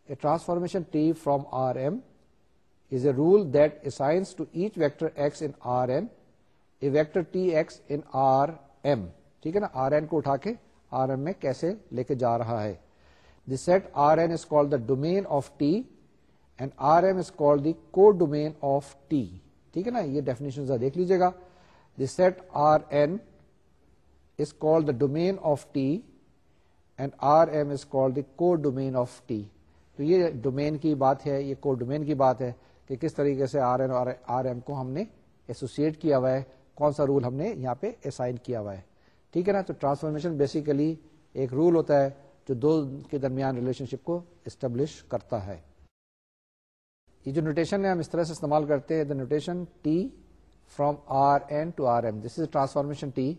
A transformation T from R M is a rule that assigns to each vector X in R N a vector T X in R M ٹھیک ہے نا؟ آر این کو اٹھا کے آر ایم میں کیسے لے کے جا رہا ہے؟ The set R N is called the domain of T and R M is called the codomain of T ٹھیک ہے نا؟ یہ ڈیفینیشن دیکھ لیجیے گا۔ The set R N is called the domain of T and R M is called the codomain of T تو یہ domain کی بات ہے، یہ کو ڈومین کی بات ہے کہ کس طریقے سے آر این اور آر ایم کو ہم نے ایسوسیٹ کیا ہوا ہے، کون سا رول ہم نے یہاں پہ اسائن کیا ہوا ہے۔ ٹھیک ہے نا؟ تو ٹرانسفارمیشن بیسیکلی ایک رول ہوتا ہے جو دو کے درمیان ریلیشن شپ کو اسٹیبلش کرتا ہے۔ یہ جو نوٹیشن ہے، ہم اس طرح سے استعمال کرتے ہیں۔ The notation T from R N to R M this is transformation T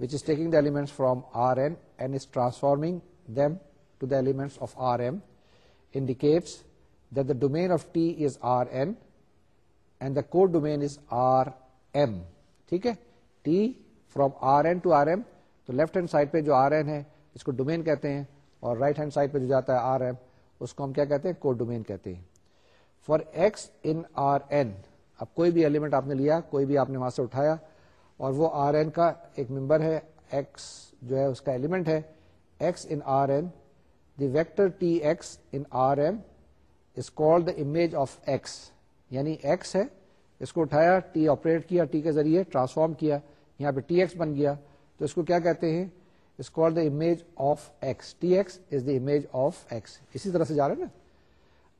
which is taking the element from R N and is transforming them to the element of R M indicates the domain of T is R N and the codomain is R M ٹھیک ہے؟ T from R N to R M تو left hand side پہ جو are N ہے، اس کو domain کہتے ہیں، اور رائٹ ہینڈ سائڈ پہ جو جاتا ہے آر ایم اس کو ہم کیا کہتے ہیں؟ کوڈ ڈومین کہتے ہیں۔ For X in R N اب کوئی بھی ایلیمنٹ آپ نے لیا، کوئی بھی آپ نے وہاں سے اٹھایا، اور وہ آر این کا ایک ممبر ہے ایکس جو ہے، اس کا ایلیمنٹ ہے۔ X in R N the vector T X in R M is called the image of X یعنی ایکس ہے، اس کو اٹھایا ٹی آپریٹ کیا ٹی کے ذریعے ٹرانسفارم کیا۔ یہاں پہ ٹی ایکس بن گیا، تو اس کو کیا کہتے ہیں؟ اس called the image of X T X is the image of X اسی طرح سے جا رہے ہیں نا؟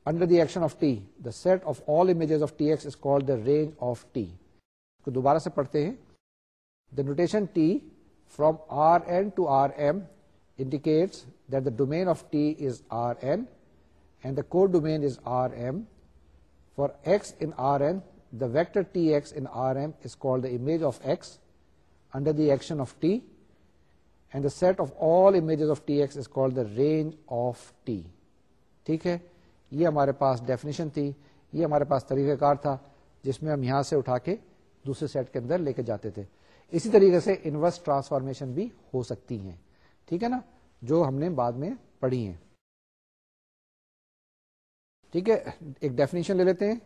Under the action of T the set of all images of T X is called the range of T کو دوبارہ سے پڑھتے ہیں۔ The notation T from R N to R M indicates that the domain of T is R N and the codomain is R M for X in R N the vector T X in R M under the action of T and the set of all images of T X is called the range of T ٹھیک ہے؟ یہ ہمارے پاس definition تھی۔ یہ ہمارے پاس طریقہ کار تھا جس میں ہم یہاں سے اٹھا کے دوسرے سیٹ کے اندر لے کے جاتے تھے۔ اسی طریقے سے انورس ٹرانسفارمیشن بھی ہو سکتی ہیں۔ ٹھیک ہے نا؟ جو ہم نے بعد میں پڑھی ہیں۔ ٹھیک ہے؟ ایک ڈیفینیشن لے لیتے ہیں۔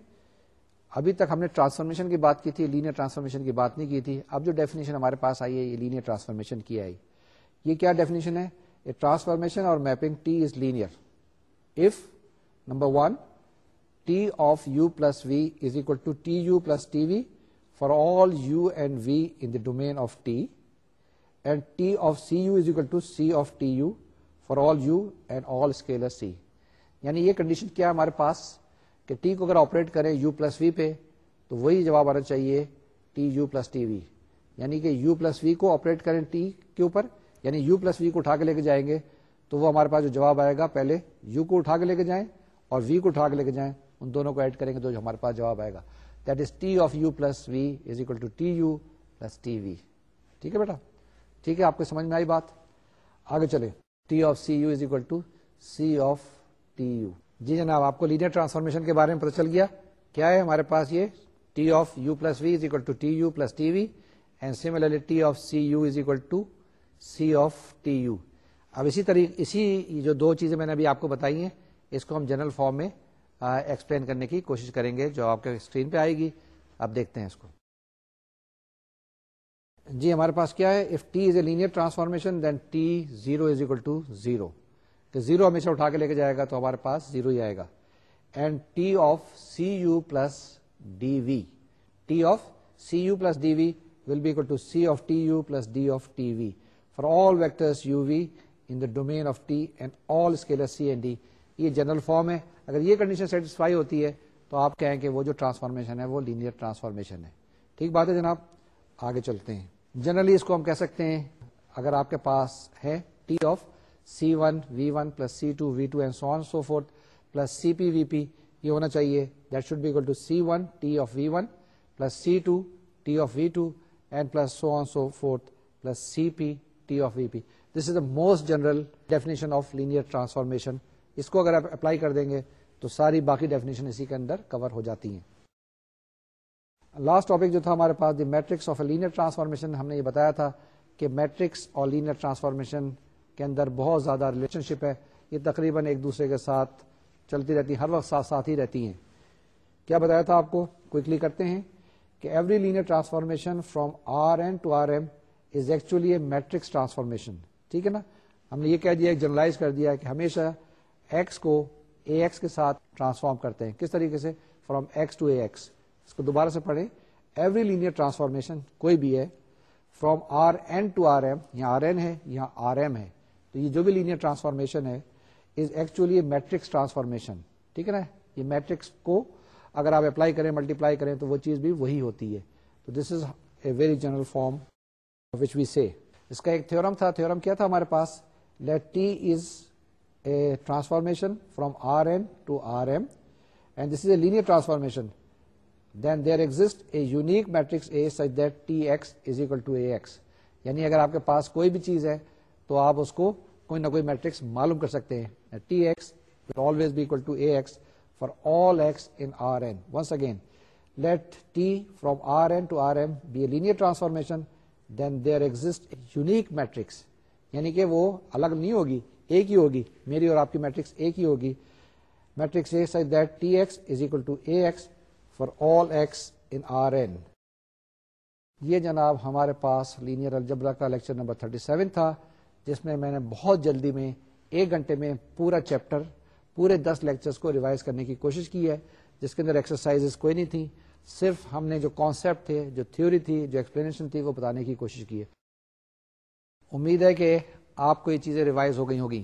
ابھی تک ہم نے ٹرانسفارمیشن کی بات کی تھی لینئر ٹرانسفارمیشن کی بات نہیں کی تھی۔ اب جو ڈیفینیشن ہمارے پاس آئی ہے، یہ لینئر ٹرانسفارمیشن کی آئی۔ یہ کیا ڈیفینیشن ہے؟ ٹرانسفارمیشن اور mapping T is linear if number one T of U plus V is equal to T U plus T V for all U and V in the domain of T and T of C U is equal to C of T U for all U and all scalar C یعنی یہ condition کیا ہمارے پاس؟ کہ T کو اگر operate کریں U plus V پہ، تو وہی جواب آنا چاہیے T U plus T V. یعنی کہ یو پلس وی کو آپریٹ کریں ٹی کے اوپر یعنی یو پلس وی کو اٹھا کے لے کے جائیں گے، تو وہ ہمارے پاس جو جواب آئے گا پہلے یو کو اٹھا کے لے کے جائیں اور وی کو اٹھا کے لے کے جائیں، ان دونوں کو ایڈ کریں گے تو ہمارے پاس جواب آئے گا۔ That is T of U plus V is equal to T U plus T V ٹھیک ہے بیٹا؟ ٹھیک ہے، آپ کو سمجھ میں آئی بات؟ آگے چلے T of C U is equal to C of T U جی جناب، آپ کو لینئر ٹرانسفارمیشن کے بارے میں پتہ چل گیا۔ کیا ہے؟ ہمارے پاس یہ T of U plus V is equal to T U plus T V and similarly T of C U is equal to C of T U اب اسی طریقے اسی جو دو چیزیں میں نے ابھی آپ کو بتائی ہیں، اس کو ہم جنرل فارم میں ایکسپلین کرنے کی کوشش کریں گے، جو آپ کے اسکرین پہ آئے گی۔ اب دیکھتے ہیں اس کو۔ جی ہمارے پاس کیا ہے؟ If T is a linear transformation then T zero is equal to zero کہ زیرو ہمیشہ اٹھا کے لے کے جائے گا تو ہمارے پاس زیرو ہی آئے گا۔ And T of C U plus D V T of C U plus D V will be equal to C of T U plus D of T V for all vectors U V in the domain of T and all scalar C and D یہ general form ہے۔ اگر یہ condition satisfy ہوتی ہے تو آپ کہیں کہ وہ جو ٹرانسفارمیشن ہے وہ لینئر ٹرانسفارمیشن ہے۔ ٹھیک بات ہے جناب؟ آگے چلتے ہیں۔ جنرلی اس کو ہم کہہ سکتے ہیں، اگر آپ کے پاس ہے T of c one v one plus c two v two and so on so forth plus c p v p یہ ہونا چاہیے. That should be equal to c one T of v one plus c two T of v two and plus so on so forth plus c p T of v p this is the most general definition of linear transformation اس کو اگر آپ apply کر دیں گے تو ساری باقی definition اسی کے اندر کور ہو جاتی ہیں لاسٹ ٹاپک جو تھا ہمارے پاس the matrix of a linear transformation ہم نے یہ بتایا تھا کہ میٹرکس اور لینئر ٹرانسفارمیشن کے اندر بہت زیادہ ریلیشن شپ ہے۔ یہ تقریباً ایک دوسرے کے ساتھ چلتی رہتی ہیں، ہر وقت ساتھ ساتھ ہی رہتی ہیں۔ کیا بتایا تھا آپ کو؟ کوئکلی کرتے ہیں کہ every linear transformation from R n to R m is actually a matrix transformation ٹھیک ہے نا؟ ہم نے یہ کہہ دیا جنرلائز کر دیا کہ ہمیشہ ایکس کو اے ایکس کے ساتھ ٹرانسفارم کرتے ہیں۔ کس طریقے سے؟ From x to A x اس کو دوبارہ سے پڑھیں۔ ایوری لینئر ٹرانسفارمیشن کوئی بھی ہے from R n to R m یا آر این ہے یا آر ایم ہے۔ تو یہ جو بھی لینئر ٹرانسفارمیشن ہے از ایکچولی میٹرکس ٹرانسفارمیشن ٹھیک ہے نا؟ یہ میٹرکس کو اگر آپ اپلائی کریں ملٹیپلائی کریں، تو وہ چیز بھی وہی ہوتی ہے. تو this is a very general form which we see اس کا ایک تھورم تھا. تھورم کیا تھا ہمارے پاس؟ Let T is a transformation from R n to R m and this is a linear transformation then there exist a unique matrix A such that T x is equal to A x یعنی اگر آپ کے پاس کوئی بھی چیز ہے تو آپ اس کو کوئی نہ کوئی میٹرکس معلوم کر سکتے ہیں۔ T x will always be equal to A x for all x in R n once again let T from R n to R m be a linear transformation then there exist unique matrix یعنی کہ وہ الگ نہیں ہوگی ایک ہی ہوگی، میری اور آپ کی میٹرکس ایک ہی ہوگی۔ Matrix A such that T x is equal to A x for all x in R n یہ جناب ہمارے پاس لینئر الجبرا کا لیکچر نمبر 37 تھا۔ جس میں میں نے بہت جلدی میں ایک گھنٹے میں پورا چیپٹر، پورے دس لیکچرز کو ریوائز کرنے کی کوشش کی ہے، جس کے اندر ایکسرسائز کوئی نہیں تھی، صرف ہم نے جو کانسیپٹ تھے، جو تھیوری تھی، جو ایکسپلینیشن تھی، وہ بتانے کی کوشش کی ہے۔ امید ہے کہ آپ کو یہ چیزیں ریوائز ہو گئی ہوگی۔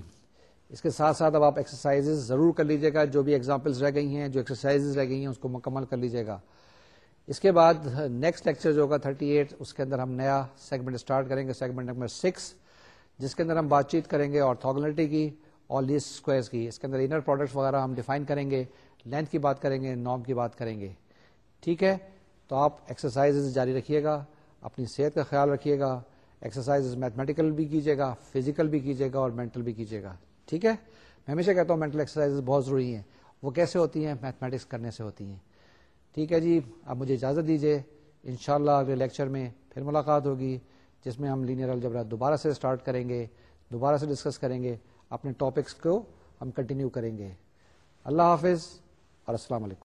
اس کے ساتھ ساتھ اب آپ ایکسرسائز ضرور کر لیجیے گا، جو بھی ایگزامپلس رہ گئی ہیں، جو ایکسرسائز رہ گئی ہیں، اس کو مکمل کر لیجیے گا۔ اس کے بعد نیکسٹ لیکچر جو ہوگا 38 اس کے اندر ہم نیا سیگمنٹ اسٹارٹ کریں گے سیگمنٹ نمبر سکس جس کے اندر ہم بات چیت کریں گے آرتھوگنلٹی کی اور لیسٹ اسکوائرس کی، اس کے اندر انر پروڈکٹس وغیرہ ہم ڈیفائن کریں گے لینتھ کی بات کریں گے نام کی بات کریں گے۔ ٹھیک ہے؟ تو آپ ایکسرسائز جاری رکھیے گا، اپنی صحت کا خیال رکھیے گا ایکسرسائز میتھمیٹیکل بھی کیجیے گا فزیکل بھی کیجیے گا اور مینٹل بھی کیجیے گا۔ ٹھیک ہے؟ میں ہمیشہ کہتا ہوں مینٹل ایکسرسائز بہت ضروری ہیں۔ وہ کیسے ہوتی ہیں؟ میتھمیٹکس کرنے سے ہوتی ہیں۔ ٹھیک ہے جی؟ اب مجھے اجازت دیجیے انشاءاللہ اگلے لیکچر میں پھر ملاقات ہوگی۔ جس میں ہم لینئر الجبرا دوبارہ سے اسٹارٹ کریں گے، دوبارہ سے ڈسکس کریں گے، اپنے ٹاپکس کو ہم کنٹینیو کریں گے۔ اللہ حافظ اور السلام علیکم۔